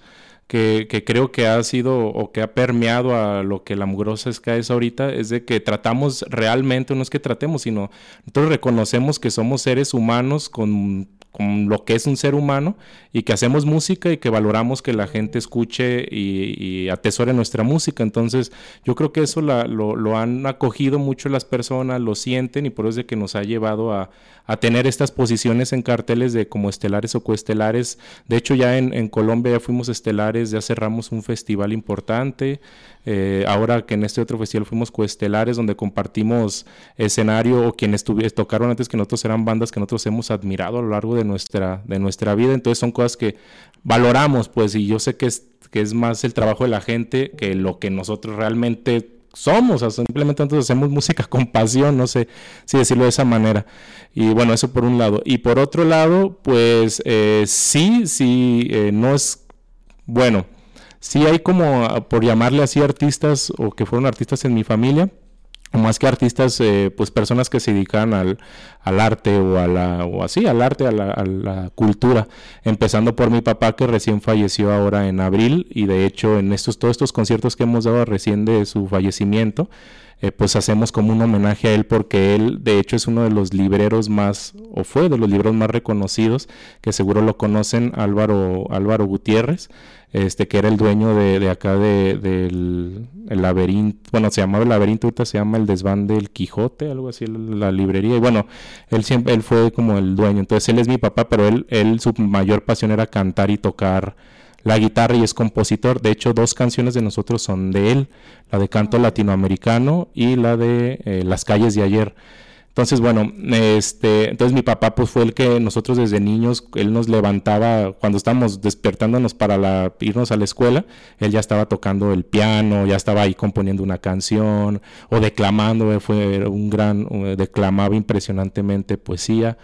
que, que creo que ha sido o que ha permeado a lo que la mugrosa ska es ahorita, es de que tratamos realmente, no es que tratemos, sino nosotros reconocemos que somos seres humanos con con lo que es un ser humano y que hacemos música y que valoramos que la gente escuche y, atesore nuestra música. Entonces, yo creo que eso la- lo, lo han acogido mucho las personas, lo sienten y por eso es de que nos ha llevado a, tener estas posiciones en carteles de como estelares o coestelares. De hecho, ya en, Colombia ya fuimos estelares, ya cerramos un festival importante. Eh, ahora que en este otro festival fuimos coestelares, donde compartimos escenario o quienes tocaron antes que nosotros eran bandas que nosotros hemos admirado a lo largo de nuestra, de nuestra vida. Entonces son cosas que valoramos, pues, y yo sé que es, que es más el trabajo de la gente que lo que nosotros realmente somos, simplemente nosotros hacemos música con pasión, no sé si decirlo de esa manera. Y bueno, eso por un lado. Y por otro lado, pues eh, sí, sí, eh, no es bueno. Sí hay como, por llamarle así, artistas o que fueron artistas en mi familia, más que artistas, eh, pues personas que se dedican al, al arte o a la, o así, al arte, a la, a la cultura. Empezando por mi papá que recién falleció ahora en abril y de hecho en estos, todos estos conciertos que hemos dado recién de su fallecimiento, eh, pues hacemos como un homenaje a él porque él de hecho es uno de los libreros más, o fue de los libreros más reconocidos, que seguro lo conocen, Álvaro, Álvaro Gutiérrez, este que era el dueño de, de acá de, del el laberinto, bueno, se llamaba el laberinto, ahorita se llama el desván del Quijote, algo así, la librería, y bueno, él siempre, él fue como el dueño, entonces él es mi papá, pero él, él su mayor pasión era cantar y tocar la guitarra y es compositor. De hecho, dos canciones de nosotros son de él, la de canto latinoamericano y la de eh, Las calles de ayer. Entonces, bueno, este, entonces mi papá pues fue el que nosotros desde niños, él nos levantaba cuando estábamos despertándonos para la, irnos a la escuela, él ya estaba tocando el piano, ya estaba ahí componiendo una canción o declamando, fue un gran, declamaba impresionantemente poesía.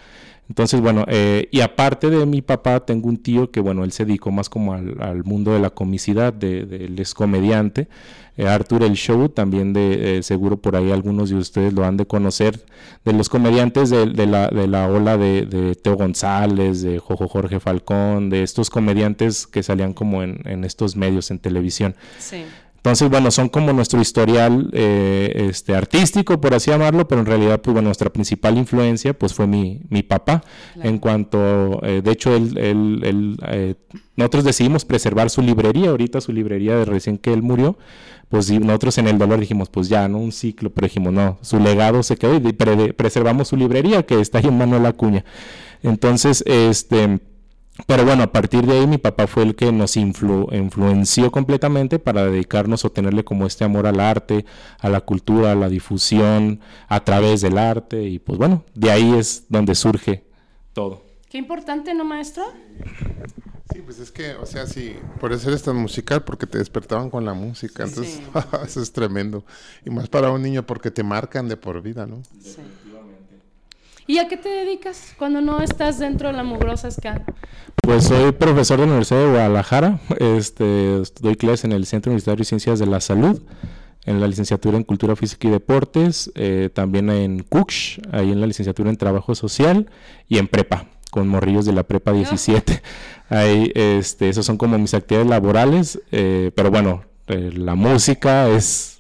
Entonces, bueno, eh, y aparte de mi papá, tengo un tío que, bueno, él se dedicó más como al, mundo de la comicidad, de, de, comediante. Eh, Arthur El Show, también de, eh, seguro por ahí algunos de ustedes lo han de conocer, de los comediantes de, la, de la ola de, Teo González, de Jojo Jorge Falcón, de estos comediantes que salían como en, en estos medios en televisión. Sí. Entonces, bueno, son como nuestro historial eh, este, artístico, por así llamarlo, pero en realidad, pues bueno, nuestra principal influencia, pues fue mi, mi papá. En cuanto, eh, de hecho, él, él, eh, nosotros decidimos preservar su librería, ahorita su librería de recién que él murió, pues nosotros en el dolor dijimos, pues ya, ¿no? Un ciclo, pero dijimos, no, su legado se quedó y preservamos su librería que está ahí en Manuel Acuña. Entonces, este pero bueno, a partir de ahí mi papá fue el que nos influenció completamente para dedicarnos o tenerle como este amor al arte, a la cultura, a la difusión a través del arte y pues bueno, de ahí es donde surge todo. Qué importante, ¿no, maestro? Sí, pues es que, o sea, sí, por eso eres tan musical, porque te despertaban con la música, entonces eso es tremendo. Y más para un niño porque te marcan de por vida, ¿no? Sí. ¿Y a qué te dedicas cuando no estás dentro de la mugrosa SCA? Pues soy profesor de la Universidad de Guadalajara, este, doy clases en el Centro Universitario de Ciencias de la Salud, en la licenciatura en Cultura Física y Deportes, eh, también en CUCH, ahí en la licenciatura en Trabajo Social y en Prepa, con morrillos de la Prepa 17. Ahí, este, esos son como mis actividades laborales, eh, pero bueno, eh, la música es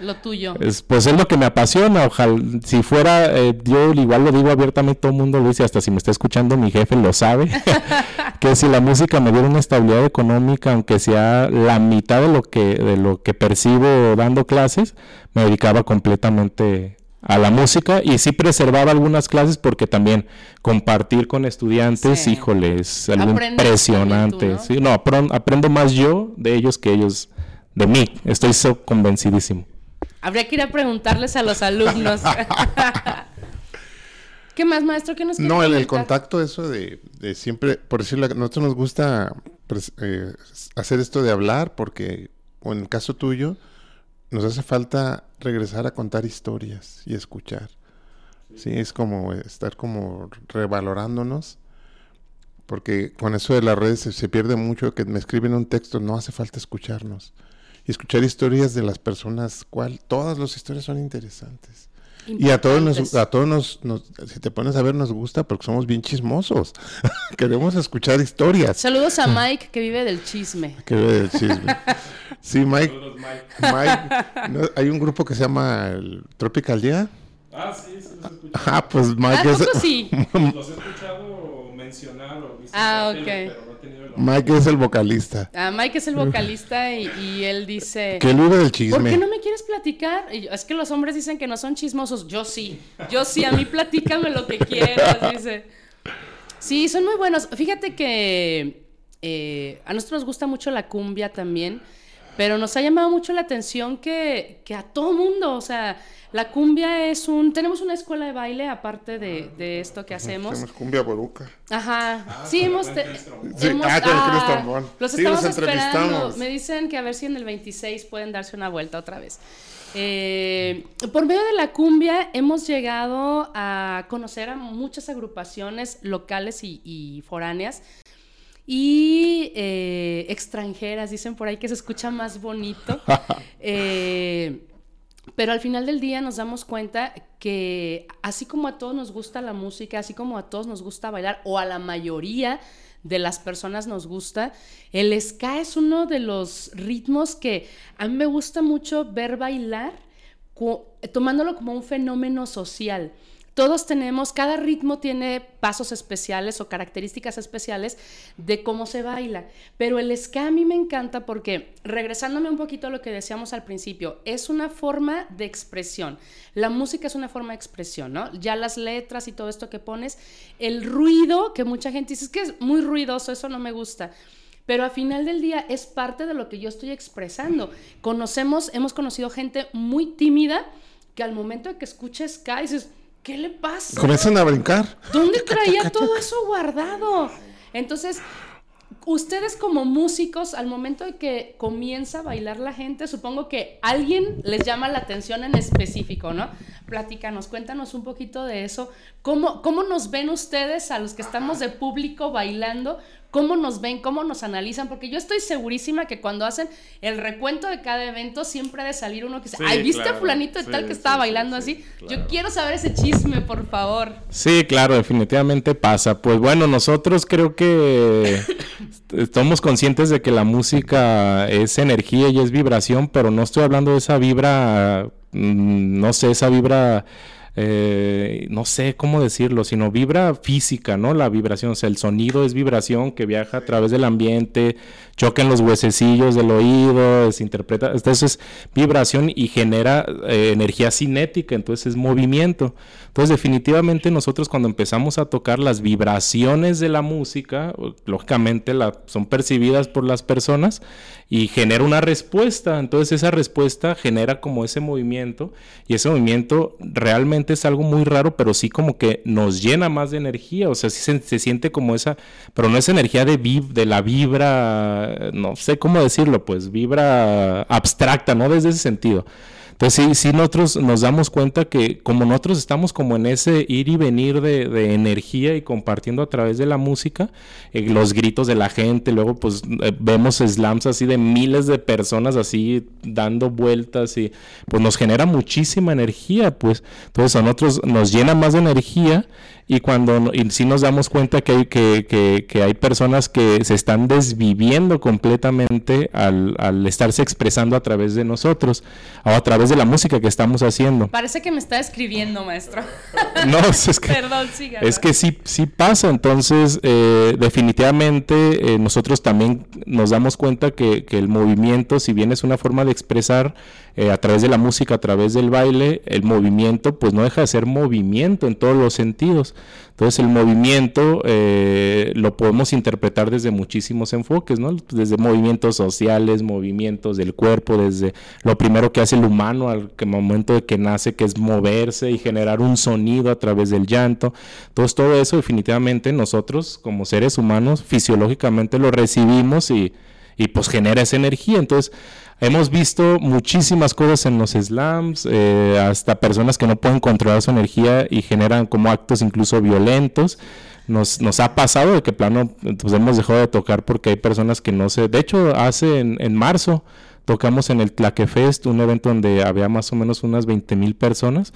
lo tuyo. Es, pues es lo que me apasiona. Ojalá, si fuera, eh, yo igual lo digo abiertamente, todo el mundo lo dice, hasta si me está escuchando mi jefe lo sabe, que si la música me diera una estabilidad económica, aunque sea la mitad de lo que, de lo que percibo dando clases, me dedicaba completamente a la música y sí preservaba algunas clases porque también compartir con estudiantes, híjole, es algo impresionante. ¿no? Sí, no, aprendo más yo de ellos que ellos de mí, estoy so convencidísimo. Habría que ir a preguntarles a los alumnos. ¿Qué más, maestro? ¿Qué nos No, el, el, contacto, eso de, siempre, por decirlo, a nosotros nos gusta eh, hacer esto de hablar porque, o en el caso tuyo, nos hace falta regresar a contar historias y escuchar. Sí, es como estar como revalorándonos, porque con eso de las redes se, se pierde mucho, que me escriben un texto, no hace falta escucharnos y escuchar historias de las personas, cual, todas las historias son interesantes. Y a todos nos, a todos nos, si te pones a ver, nos gusta porque somos bien chismosos. Queremos escuchar historias. Saludos a Mike que vive del chisme. Que vive del chisme. Sí, Mike. Mike. hay un grupo que se llama el Tropical Día. Ah, sí, sí, los he Ah, pues Mike ah, es... sí? los he escuchado mencionar o Ah, ok. Mike es el vocalista. Ah, Mike es el vocalista y, él dice... Que vive del chisme. ¿Por qué no me quieres platicar? es que los hombres dicen que no son chismosos. Yo sí. Yo sí. A mí platícame lo que quieras, dice. Sí, son muy buenos. Fíjate que eh, a nosotros nos gusta mucho la cumbia también, pero nos ha llamado mucho la atención que, que a todo mundo, o sea la cumbia es un... Tenemos una escuela de baile aparte de, de esto que hacemos. Hacemos cumbia boruca. Ajá. Ah, sí, hemos... sí, ah, ah, los estamos esperando. Me dicen que a ver si en el 26 pueden darse una vuelta otra vez. Eh, por medio de la cumbia hemos llegado a conocer a muchas agrupaciones locales y, foráneas y eh, extranjeras, dicen por ahí que se escucha más bonito. eh, pero al final del día nos damos cuenta que así como a todos nos gusta la música, así como a todos nos gusta bailar, o a la mayoría de las personas nos gusta, el ska es uno de los ritmos que a mí me gusta mucho ver bailar, tomándolo como un fenómeno social todos tenemos, cada ritmo tiene pasos especiales o características especiales de cómo se baila. Pero el ska a mí me encanta porque, regresándome un poquito a lo que decíamos al principio, es una forma de expresión. La música es una forma de expresión, ¿no? Ya las letras y todo esto que pones, el ruido, que mucha gente dice, es que es muy ruidoso, eso no me gusta pero a final del día es parte de lo que yo estoy expresando. Conocemos, hemos conocido gente muy tímida que al momento de que escuches ska dices, ¿qué le pasa? Comienzan a brincar. ¿Dónde traía todo eso guardado? Entonces, ustedes como músicos, al momento de que comienza a bailar la gente, supongo que alguien les llama la atención en específico, ¿no? Platícanos, cuéntanos un poquito de eso. ¿Cómo, cómo nos ven ustedes a los que estamos de público bailando? Cómo nos ven, cómo nos analizan, porque yo estoy segurísima que cuando hacen el recuento de cada evento siempre ha de salir uno que dice, ay, ¿viste a fulanito de tal que estaba bailando así? Yo quiero saber ese chisme, por favor. Sí, claro, definitivamente pasa. Pues bueno, nosotros creo que estamos conscientes de que la música es energía y es vibración, pero no estoy hablando de esa vibra, mm, no sé, esa vibra eh, no sé cómo decirlo, sino vibra física, ¿no? La vibración, o sea, el sonido es vibración que viaja a través del ambiente, choca en los huesecillos del oído, se interpreta, entonces es vibración y genera eh, energía cinética, entonces es movimiento. Entonces definitivamente nosotros cuando empezamos a tocar las vibraciones de la música, lógicamente la, son percibidas por las personas y genera una respuesta, entonces esa respuesta genera como ese movimiento y ese movimiento realmente es algo muy raro, pero sí como que nos llena más de energía, o sea, sí se, siente como esa, pero no es energía de, de la vibra, no sé cómo decirlo, pues vibra abstracta, ¿no? Desde ese sentido. Entonces sí, sí nosotros nos damos cuenta que como nosotros estamos como en ese ir y venir de, energía y compartiendo a través de la música, eh, los gritos de la gente, luego pues eh, vemos slams así de miles de personas así dando vueltas y pues nos genera muchísima energía, pues. Entonces a nosotros nos llena más de energía y cuando y sí nos damos cuenta que hay, que, que, hay personas que se están desviviendo completamente al, al, estarse expresando a través de nosotros o a través de la música que estamos haciendo. Parece que me está escribiendo, maestro. no, es que, Perdón, es que sí, sí pasa, entonces eh, definitivamente eh, nosotros también nos damos cuenta que, que el movimiento, si bien es una forma de expresar, eh, a través de la música, a través del baile, el movimiento pues no deja de ser movimiento en todos los sentidos. Entonces el movimiento eh, lo podemos interpretar desde muchísimos enfoques, ¿no? Desde movimientos sociales, movimientos del cuerpo, desde lo primero que hace el humano al momento de que nace, que es moverse y generar un sonido a través del llanto. Entonces todo eso definitivamente nosotros como seres humanos fisiológicamente lo recibimos y, y pues genera esa energía. Entonces Hemos visto muchísimas cosas en los slams, eh, hasta personas que no pueden controlar su energía y generan como actos incluso violentos. Nos, nos ha pasado de que plano pues hemos dejado de tocar porque hay personas que no se... De hecho, hace en, en marzo tocamos en el Tlaquefest, un evento donde había más o menos unas 20 mil personas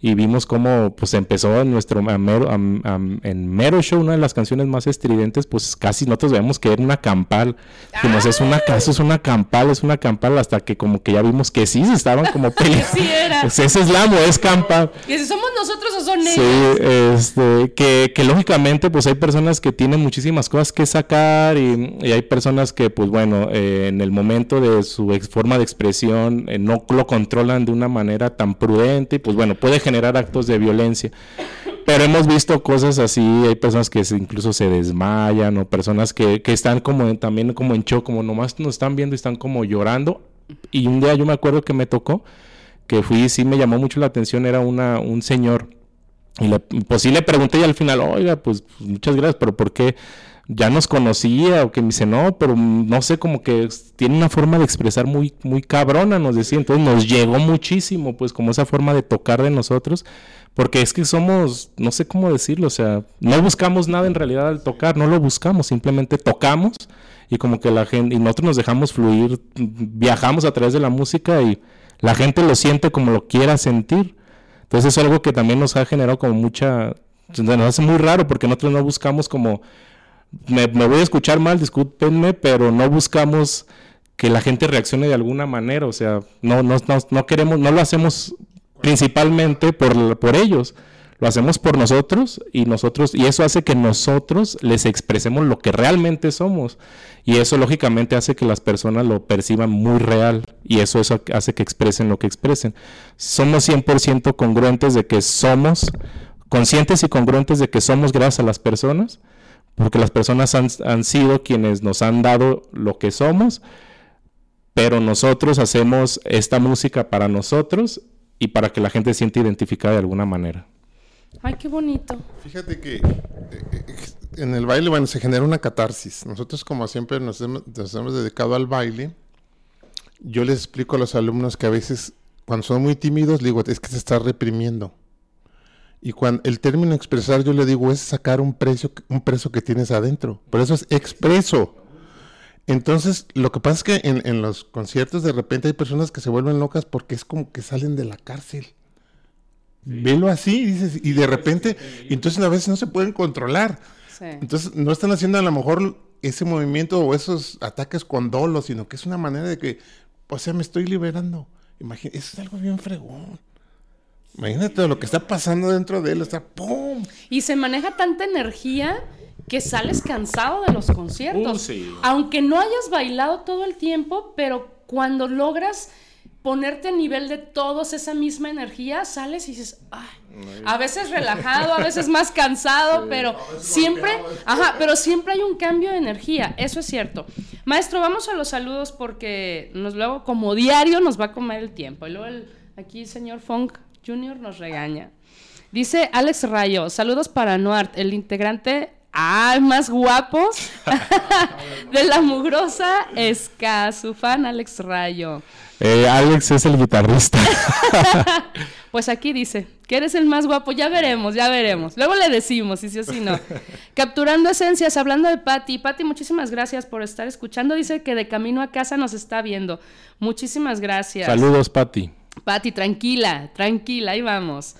y vimos cómo pues empezó en nuestro en Mero Show, una de las canciones más estridentes, pues casi nosotros vemos que era una campal. Dijimos, es una casa, es una campal, es una campal, hasta que como que ya vimos que sí, se estaban como peleando. sí era. Pues ese es Lamo, es campal. Y si somos nosotros o son ellos. Sí, este, que, que, lógicamente pues hay personas que tienen muchísimas cosas que sacar y, hay personas que pues bueno, eh, en el momento de su forma de expresión eh, no lo controlan de una manera tan prudente y pues bueno, puede generar actos de violencia. Pero hemos visto cosas así, hay personas que incluso se desmayan o personas que, que están como también como en shock, como nomás nos están viendo y están como llorando. Y un día yo me acuerdo que me tocó, que fui y sí me llamó mucho la atención, era una, un señor. Y le, pues sí le pregunté y al final, oiga, pues, pues muchas gracias, pero ¿por qué? Ya nos conocía o que me dice, no, pero no sé, como que tiene una forma de expresar muy, muy cabrona, nos decía. Entonces nos llegó muchísimo, pues como esa forma de tocar de nosotros, porque es que somos, no sé cómo decirlo, o sea, no buscamos nada en realidad al tocar, no lo buscamos, simplemente tocamos y como que la gente, y nosotros nos dejamos fluir, viajamos a través de la música y la gente lo siente como lo quiera sentir. Entonces es algo que también nos ha generado como mucha, nos hace muy raro porque nosotros no buscamos como me, voy a escuchar mal, discúlpenme, pero no buscamos que la gente reaccione de alguna manera, o sea, no, no, no, queremos, no lo hacemos principalmente por, por ellos, lo hacemos por nosotros y nosotros, y eso hace que nosotros les expresemos lo que realmente somos. Y eso lógicamente hace que las personas lo perciban muy real y eso, eso hace que expresen lo que expresen. Somos 100% congruentes de que somos, conscientes y congruentes de que somos gracias a las personas porque las personas han, sido quienes nos han dado lo que somos, pero nosotros hacemos esta música para nosotros y para que la gente se sienta identificada de alguna manera. Ay, qué bonito. Fíjate que eh, eh, en el baile, bueno, se genera una catarsis. Nosotros, como siempre nos hemos, nos hemos dedicado al baile, yo les explico a los alumnos que a veces, cuando son muy tímidos, digo, es que se está reprimiendo. Y cuando el término expresar, yo le digo, es sacar un precio, un preso que tienes adentro. Por eso es expreso. Entonces, lo que pasa es que en, en los conciertos de repente hay personas que se vuelven locas porque es como que salen de la cárcel. Velo así, y dices, y de repente, entonces a veces no se pueden controlar. Sí. Entonces no están haciendo a lo mejor ese movimiento o esos ataques con dolo, sino que es una manera de que, o sea, me estoy liberando. Imagínate, eso es algo bien fregón. Imagínate lo que está pasando dentro de él, está ¡pum! Y se maneja tanta energía que sales cansado de los conciertos. Uh, sí. Aunque no hayas bailado todo el tiempo, pero cuando logras ponerte a nivel de todos esa misma energía, sales y dices, ay, a veces relajado, a veces más cansado, pero siempre, ajá, pero siempre hay un cambio de energía, eso es cierto. Maestro, vamos a los saludos porque nos luego como diario nos va a comer el tiempo. Y luego el- aquí el señor Funk Jr. nos regaña. Dice Alex Rayo, saludos para Noart, el integrante ah, más guapo de la mugrosa Ska, su fan Alex Rayo. Eh, Alex es el guitarrista. Pues aquí dice que eres el más guapo, ya veremos, ya veremos. Luego le decimos si sí o si no. Capturando esencias, hablando de Patti. Patti, muchísimas gracias por estar escuchando. Dice que de camino a casa nos está viendo. Muchísimas gracias. Saludos, Pati. Pati, tranquila, tranquila, ahí vamos.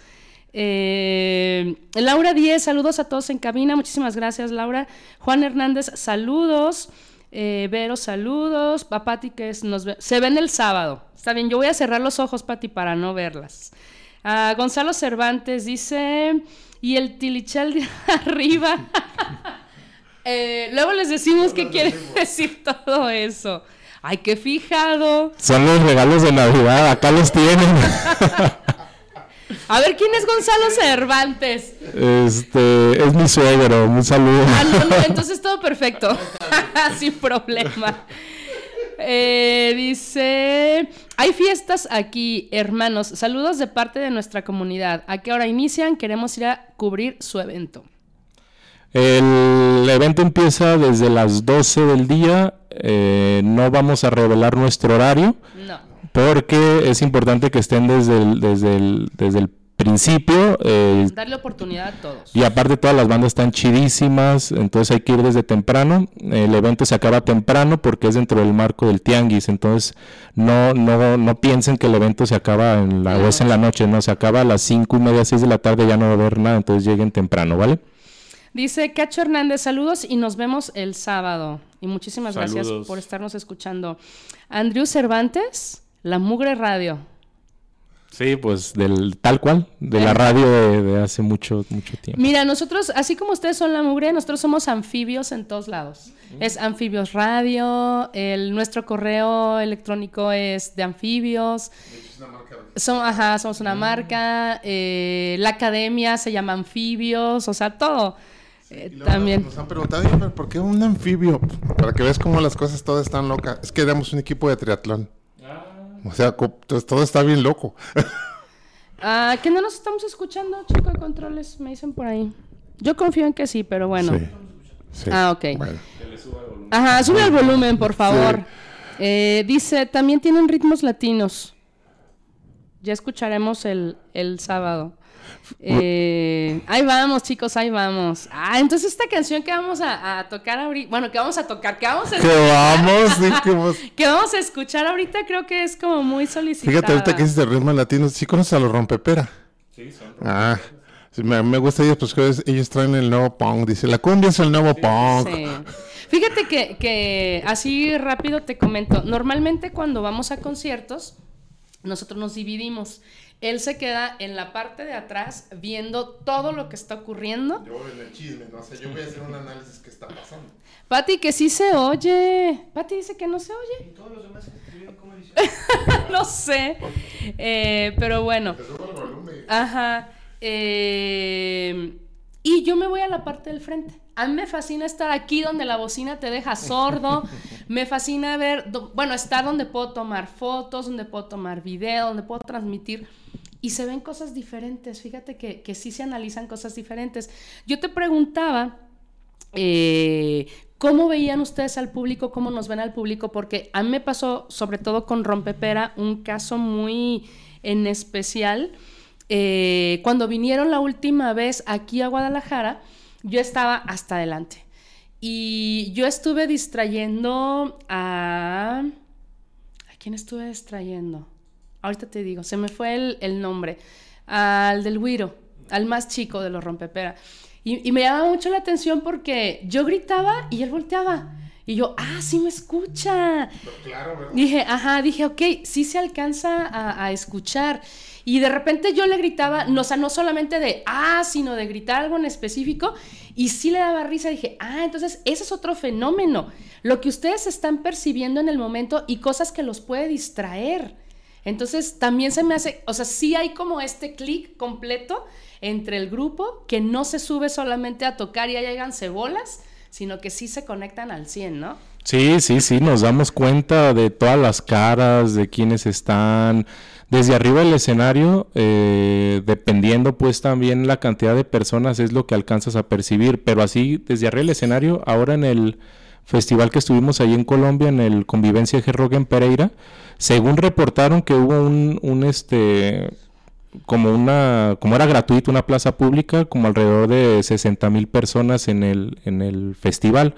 Eh, Laura Díez, saludos a todos en cabina, muchísimas gracias Laura. Juan Hernández, saludos. Eh, Vero, saludos. A Pati, que es, nos ve- se ven el sábado. Está bien, yo voy a cerrar los ojos, Pati, para no verlas. Ah, Gonzalo Cervantes dice, y el tilichal de arriba. Eh, luego les decimos qué quiere decir todo eso. Ay, qué fijado. Son los regalos de Navidad, acá los tienen. A ver, ¿quién es Gonzalo Cervantes? Este, es mi suegro, un saludo. Ah, no, no, entonces todo perfecto. Sin problema. Eh, dice, hay fiestas aquí, hermanos. Saludos de parte de nuestra comunidad. ¿A qué hora inician? Queremos ir a cubrir su evento. El evento empieza desde las 12 del día. eh, no vamos a revelar nuestro horario No. porque es importante que estén desde el, desde el, desde el principio. eh, Darle oportunidad a todos. y aparte todas las bandas están chidísimas, entonces hay que ir desde temprano. El evento se acaba temprano porque es dentro del marco del tianguis, entonces no, no, no piensen que el evento se acaba en la, o es en la noche, no, se acaba a las cinco y media, seis de la tarde, ya no va a haber nada, entonces lleguen temprano, ¿vale? Dice Cacho Hernández, saludos y nos vemos el sábado. Y muchísimas gracias por estarnos escuchando. Andrew Cervantes, La Mugre Radio. Sí, pues del tal cual, de la radio de, de hace mucho, mucho tiempo. Mira, nosotros, así como ustedes son la mugre, nosotros somos anfibios en todos lados. Es anfibios radio, el, nuestro correo electrónico es de anfibios. Son, ajá, somos una marca. eh, la academia se llama anfibios, o sea, todo. Eh, Y luego también. Nos han preguntado, "Oye, pero ¿por qué un anfibio? Para que veas cómo las cosas todas están locas. Es que éramos un equipo de triatlón. O sea, todo, todo está bien loco. Ah, que no nos estamos escuchando, chico de controles, me dicen por ahí. Yo confío en que sí, pero bueno. Sí. Sí. Ah, ok. Bueno. Ajá, sube el volumen, por favor. Eh, dice, también tienen ritmos latinos. Ya escucharemos el, el sábado. Eh, ahí vamos, chicos, ahí vamos. Ah, entonces esta canción que vamos a, a tocar ahorita, bueno, que vamos a tocar, que vamos a, Que vamos, sí, que vamos. que vamos a escuchar ahorita, creo que es como muy solicitada. Fíjate, ahorita que dices de ritmo latino, ¿sí conoces a los rompepera? Sí, son Ah, sí, me, me gusta ellos, pues que ellos, ellos traen el nuevo punk. Dice, la cumbia es el nuevo punk. Sí. Fíjate que, que así rápido te comento, normalmente cuando vamos a conciertos, nosotros nos dividimos. Él se queda en la parte de atrás viendo todo lo que está ocurriendo. Yo en el chisme, no sé, yo voy a hacer un análisis que está pasando. Pati, que sí se oye. Pati dice que no se oye. Todos los demás escribieron cómo dice. no sé. Eh, pero bueno. Ajá. Eh, y yo me voy a la parte del frente. A mí me fascina estar aquí donde la bocina te deja sordo. me fascina ver, bueno, estar donde puedo tomar fotos, donde puedo tomar video, donde puedo transmitir. y se ven cosas diferentes. Fíjate que, que sí se analizan cosas diferentes. Yo te preguntaba, eh, ¿cómo veían ustedes al público? ¿Cómo nos ven al público? Porque a mí me pasó, sobre todo con Rompepera, un caso muy en especial. Eh, cuando vinieron la última vez aquí a Guadalajara, yo estaba hasta adelante. Y yo estuve distrayendo a... ¿A quién estuve distrayendo? ahorita te digo, se me fue el, nombre, al del Wiro, al más chico de los rompepera. Y, me llamaba mucho la atención porque yo gritaba y él volteaba. Y yo, ah, sí me escucha. Claro, Dije, ajá, dije, ok, sí se alcanza a, escuchar. Y de repente yo le gritaba, no, o sea, no solamente de, ah, sino de gritar algo en específico. Y sí le daba risa. Dije, ah, entonces ese es otro fenómeno. Lo que ustedes están percibiendo en el momento y cosas que los puede distraer. Entonces también se me hace, o sea, sí hay como este clic completo entre el grupo que no se sube solamente a tocar y llegan cebolas, sino que sí se conectan al 100, ¿no? Sí, sí, sí, nos damos cuenta de todas las caras, de quienes están desde arriba del escenario, eh, dependiendo pues también la cantidad de personas es lo que alcanzas a percibir, pero así desde arriba del escenario, ahora en el festival que estuvimos ahí en Colombia, en el Convivencia G. En Pereira, según reportaron que hubo un, este como una como era gratuito una plaza pública como alrededor de 60 mil personas en el en el festival.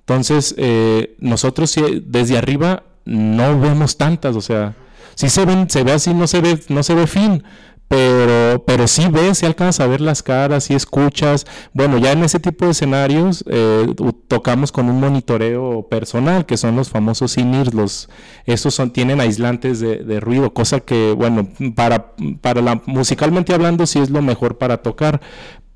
Entonces eh, nosotros desde arriba no vemos tantas o sea si se ven se ve así no se ve no se ve fin pero, pero sí ves, si alcanzas a ver las caras, si escuchas. Bueno, ya en ese tipo de escenarios eh, tocamos con un monitoreo personal, que son los famosos INIRS, los, esos son, tienen aislantes de, de, ruido, cosa que, bueno, para, para la, musicalmente hablando sí es lo mejor para tocar,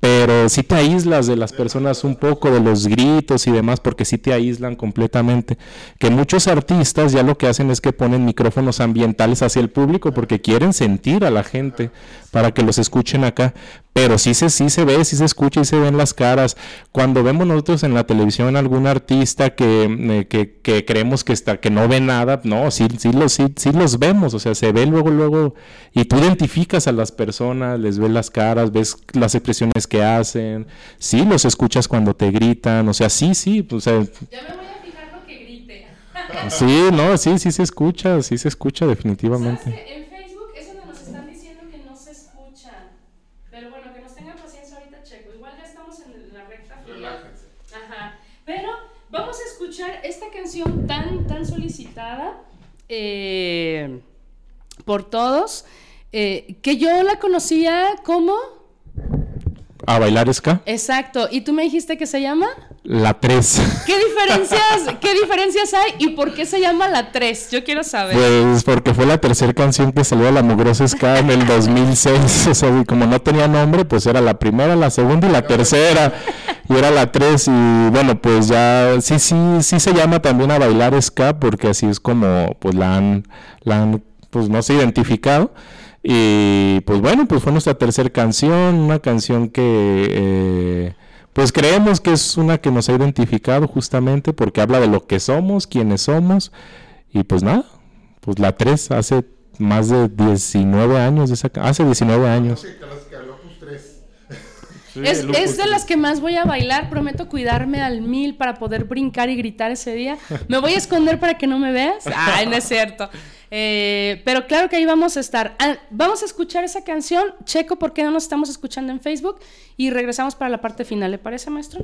pero sí te aíslas de las personas un poco, de los gritos y demás, porque sí te aíslan completamente. Que muchos artistas ya lo que hacen es que ponen micrófonos ambientales hacia el público porque quieren sentir a la gente para que los escuchen acá. Pero sí se, sí se ve, sí se escucha y se ven las caras. Cuando vemos nosotros en la televisión algún artista que, eh, que, que creemos que está, que no ve nada, no, sí, sí, los, sí, sí los vemos, o sea, se ve luego, luego, y tú identificas a las personas, les ves las caras, ves las expresiones que hacen, sí los escuchas cuando te gritan, o sea, sí, sí, o sea, ya me voy a fijar lo que grite. Sí, no, sí, sí se escucha, sí se escucha definitivamente. En Facebook es donde nos están diciendo que no se escucha. Pero bueno, que nos tengan paciencia ahorita, Checo. Igual ya estamos en la recta final. Ajá. Pero vamos a escuchar esta canción tan, tan solicitada eh, por todos, eh, que yo la conocía como a bailar ska. Exacto. ¿Y tú me dijiste que se llama? La 3. ¿Qué diferencias, ¿Qué diferencias hay y por qué se llama La 3? Yo quiero saber. Pues porque fue la tercera canción que salió a la Mugrosa Ska en el 2006. O sea, como no tenía nombre, pues era la primera, la segunda y la tercera. Y era la 3 y bueno, pues ya sí, sí, sí se llama también a bailar ska porque así es como pues la han, la han pues no se identificado. Y pues bueno, pues fue nuestra tercera canción, una canción que eh, pues creemos que es una que nos ha identificado justamente porque habla de lo que somos, quiénes somos. Y pues nada, pues la 3 hace más de 19 años, esa, hace 19 años. es, es, de las que más voy a bailar. Prometo cuidarme al mil para poder brincar y gritar ese día. Me voy a esconder para que no me veas. Ay, no es cierto. Eh, pero claro que ahí vamos a estar. Ah, vamos a escuchar esa canción. Checo, ¿por qué no nos estamos escuchando en Facebook? Y regresamos para la parte final. ¿Le parece, maestro?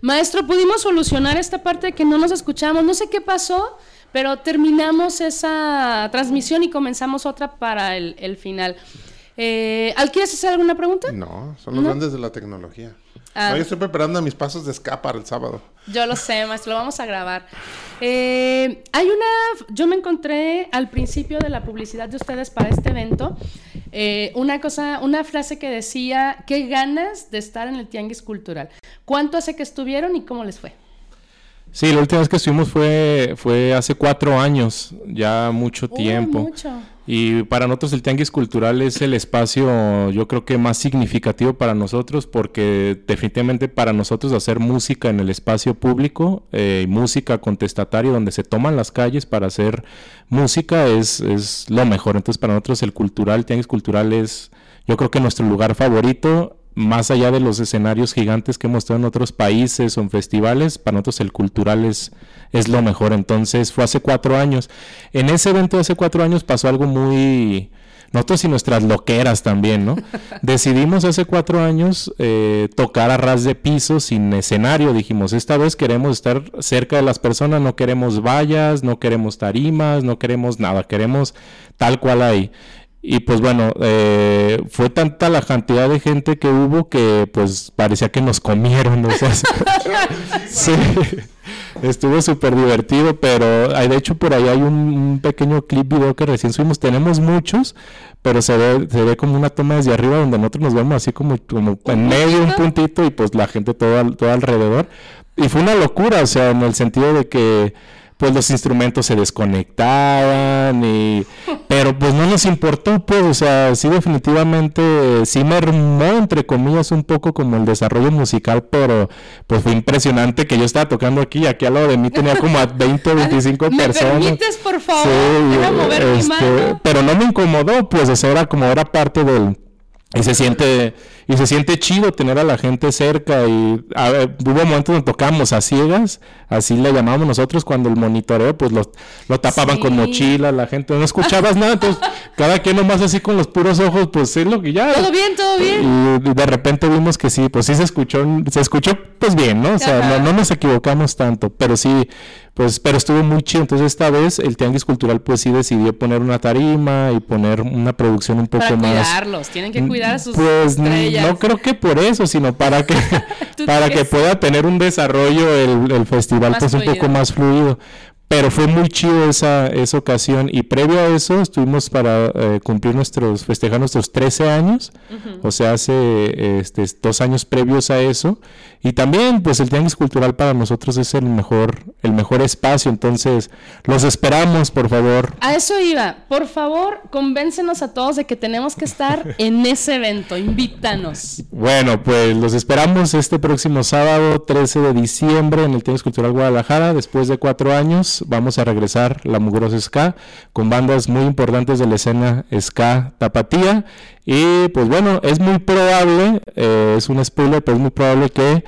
Maestro, pudimos solucionar esta parte de que no nos escuchamos. No sé qué pasó, pero terminamos esa transmisión y comenzamos otra para el, final. Eh, ¿Quieres hacer alguna pregunta? No, son los grandes de la tecnología. Ah. yo estoy preparando mis pasos de escapa el sábado. Yo lo sé, maestro, lo vamos a grabar. Eh, hay una, yo me encontré al principio de la publicidad de ustedes para este evento, eh, una cosa, una frase que decía, qué ganas de estar en el Tianguis Cultural. ¿Cuánto hace que estuvieron y cómo les fue? Sí, la última vez que estuvimos fue, fue hace cuatro años, ya mucho tiempo. Mucho. Y para nosotros el Tianguis Cultural es el espacio, yo creo que más significativo para nosotros, porque definitivamente para nosotros hacer música en el espacio público, eh, música contestataria donde se toman las calles para hacer música es, es lo mejor. Entonces para nosotros el cultural, el Tianguis Cultural es, yo creo que nuestro lugar favorito más allá de los escenarios gigantes que hemos estado en otros países o en festivales, para nosotros el cultural es, es lo mejor. Entonces fue hace cuatro años. En ese evento de hace cuatro años pasó algo muy... Nosotros y nuestras loqueras también, ¿no? Decidimos hace cuatro años eh, tocar a ras de piso sin escenario. Dijimos, esta vez queremos estar cerca de las personas, no queremos vallas, no queremos tarimas, no queremos nada, queremos tal cual hay. Y pues bueno, eh, fue tanta la cantidad de gente que hubo que pues parecía que nos comieron. O sea, sí, estuvo súper divertido, pero hay, de hecho por ahí hay un, pequeño clip video que recién subimos. Tenemos muchos, pero se ve, se ve como una toma desde arriba donde nosotros nos vemos así como, como en medio, un puntito y pues la gente todo, todo alrededor. Y fue una locura, o sea, en el sentido de que pues los instrumentos se desconectaban y pero pues no nos importó pues o sea sí definitivamente sí me armó entre comillas un poco como el desarrollo musical pero pues fue impresionante que yo estaba tocando aquí aquí al lado de mí tenía como a 20 o 25 ¿Me personas permites por favor sí, mover mi este, mano? pero no me incomodó pues o sea era como era parte del y se siente y se siente chido tener a la gente cerca y hubo momentos donde tocábamos a ciegas, así le llamamos nosotros cuando el monitoreo pues lo, lo tapaban con mochila, la gente no escuchabas nada, entonces cada quien nomás así con los puros ojos, pues es lo que ya. Todo bien, todo bien. Y, de repente vimos que sí, pues sí se escuchó, se escuchó pues bien, ¿no? O sea, no, no nos equivocamos tanto, pero sí pues, pero estuvo muy chido. Entonces esta vez el Tianguis Cultural pues sí decidió poner una tarima y poner una producción un poco para más... cuidarlos, tienen que cuidar a sus Pues no creo que por eso, sino para que, para que pueda tener un desarrollo el, el festival pues un poco más fluido. Pero fue muy chido esa, esa ocasión y previo a eso estuvimos para eh, cumplir nuestros, festejar nuestros 13 años, o sea, hace este, dos años previos a eso. Y también, pues el Tianguis Cultural para nosotros es el mejor, el mejor espacio, entonces los esperamos, por favor. A eso iba, por favor, convéncenos a todos de que tenemos que estar en ese evento, invítanos. Bueno, pues los esperamos este próximo sábado, 13 de diciembre, en el Tianguis Cultural Guadalajara, después de cuatro años vamos a regresar la Mugrosa Ska con bandas muy importantes de la escena Ska Tapatía. Y pues bueno, es muy probable, eh, es un spoiler, pero es muy probable que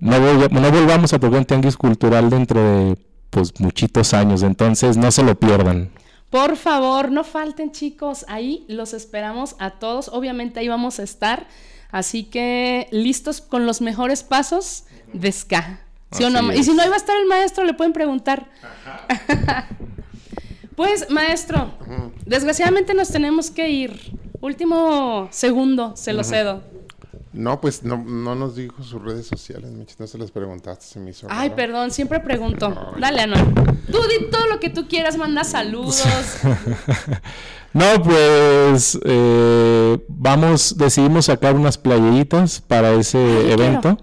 no, no volvamos a tocar en Tianguis Cultural dentro de pues muchitos años. Entonces no se lo pierdan. Por favor, no falten chicos, ahí los esperamos a todos. Obviamente ahí vamos a estar. Así que listos con los mejores pasos de Ska. Y si no iba a estar el maestro, le pueden preguntar. pues, maestro, desgraciadamente nos tenemos que ir. Último segundo, se lo cedo. No, pues no, nos dijo sus redes sociales, no se las preguntaste, se me hizo. Ay, perdón, siempre pregunto. Dale, Ana. Tú di todo lo que tú quieras, manda saludos. no, pues eh, vamos, decidimos sacar unas playeritas para ese evento.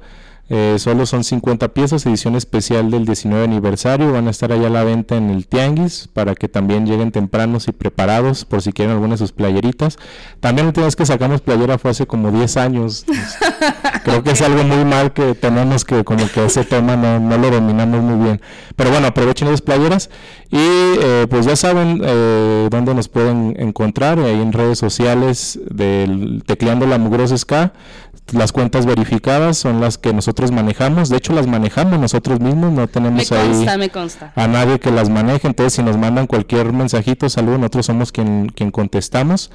Eh, solo son 50 piezas, edición especial del 19 aniversario. Van a estar allá a la venta en el Tianguis para que también lleguen tempranos y preparados por si quieren alguna de sus playeritas. También la última vez que sacamos playera fue hace como 10 años. Creo que es algo muy mal que tenemos que como que ese tema no, no lo dominamos muy bien. Pero bueno, aprovechen esas playeras y eh, pues ya saben eh, dónde nos pueden encontrar, ahí en redes sociales del Tecleando la Mugrosa Ska las cuentas verificadas son las que nosotros manejamos. De hecho, las manejamos nosotros mismos. No tenemos Me consta, ahí me consta. a nadie que las maneje. Entonces, si nos mandan cualquier mensajito, saludo, nosotros somos quien, quien contestamos.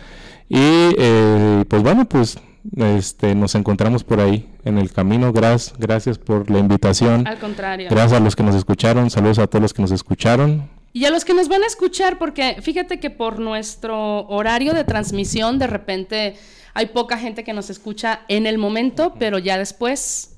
Y eh, pues bueno, pues este, nos encontramos por ahí en el camino. Gracias, gracias por la invitación. Al contrario. Gracias a los que nos escucharon. Saludos a todos los que nos escucharon. Y a los que nos van a escuchar, porque fíjate que por nuestro horario de transmisión, de repente hay poca gente que nos escucha en el momento, pero ya después.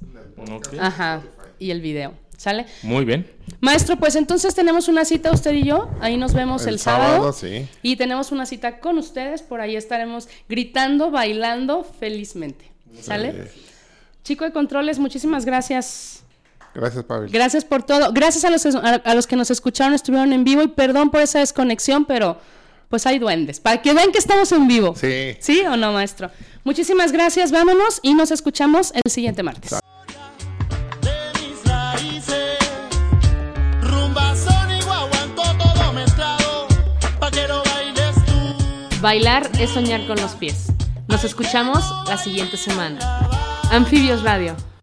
Ajá. Y el video. ¿Sale? Muy bien. Maestro, pues entonces tenemos una cita usted y yo. Ahí nos vemos el, El sábado. sábado, sí. Y tenemos una cita con ustedes. Por ahí estaremos gritando, bailando felizmente. ¿Sale? Chico de controles, muchísimas gracias. Gracias, Pavel. Gracias por todo. Gracias a los, a, a los que nos escucharon, estuvieron en vivo y perdón por esa desconexión, pero pues hay duendes. Para que vean que estamos en vivo. Sí. ¿Sí o no, maestro? Muchísimas gracias, vámonos y nos escuchamos el siguiente martes. Bailar es soñar con los pies. Nos escuchamos la siguiente semana. Anfibios Radio.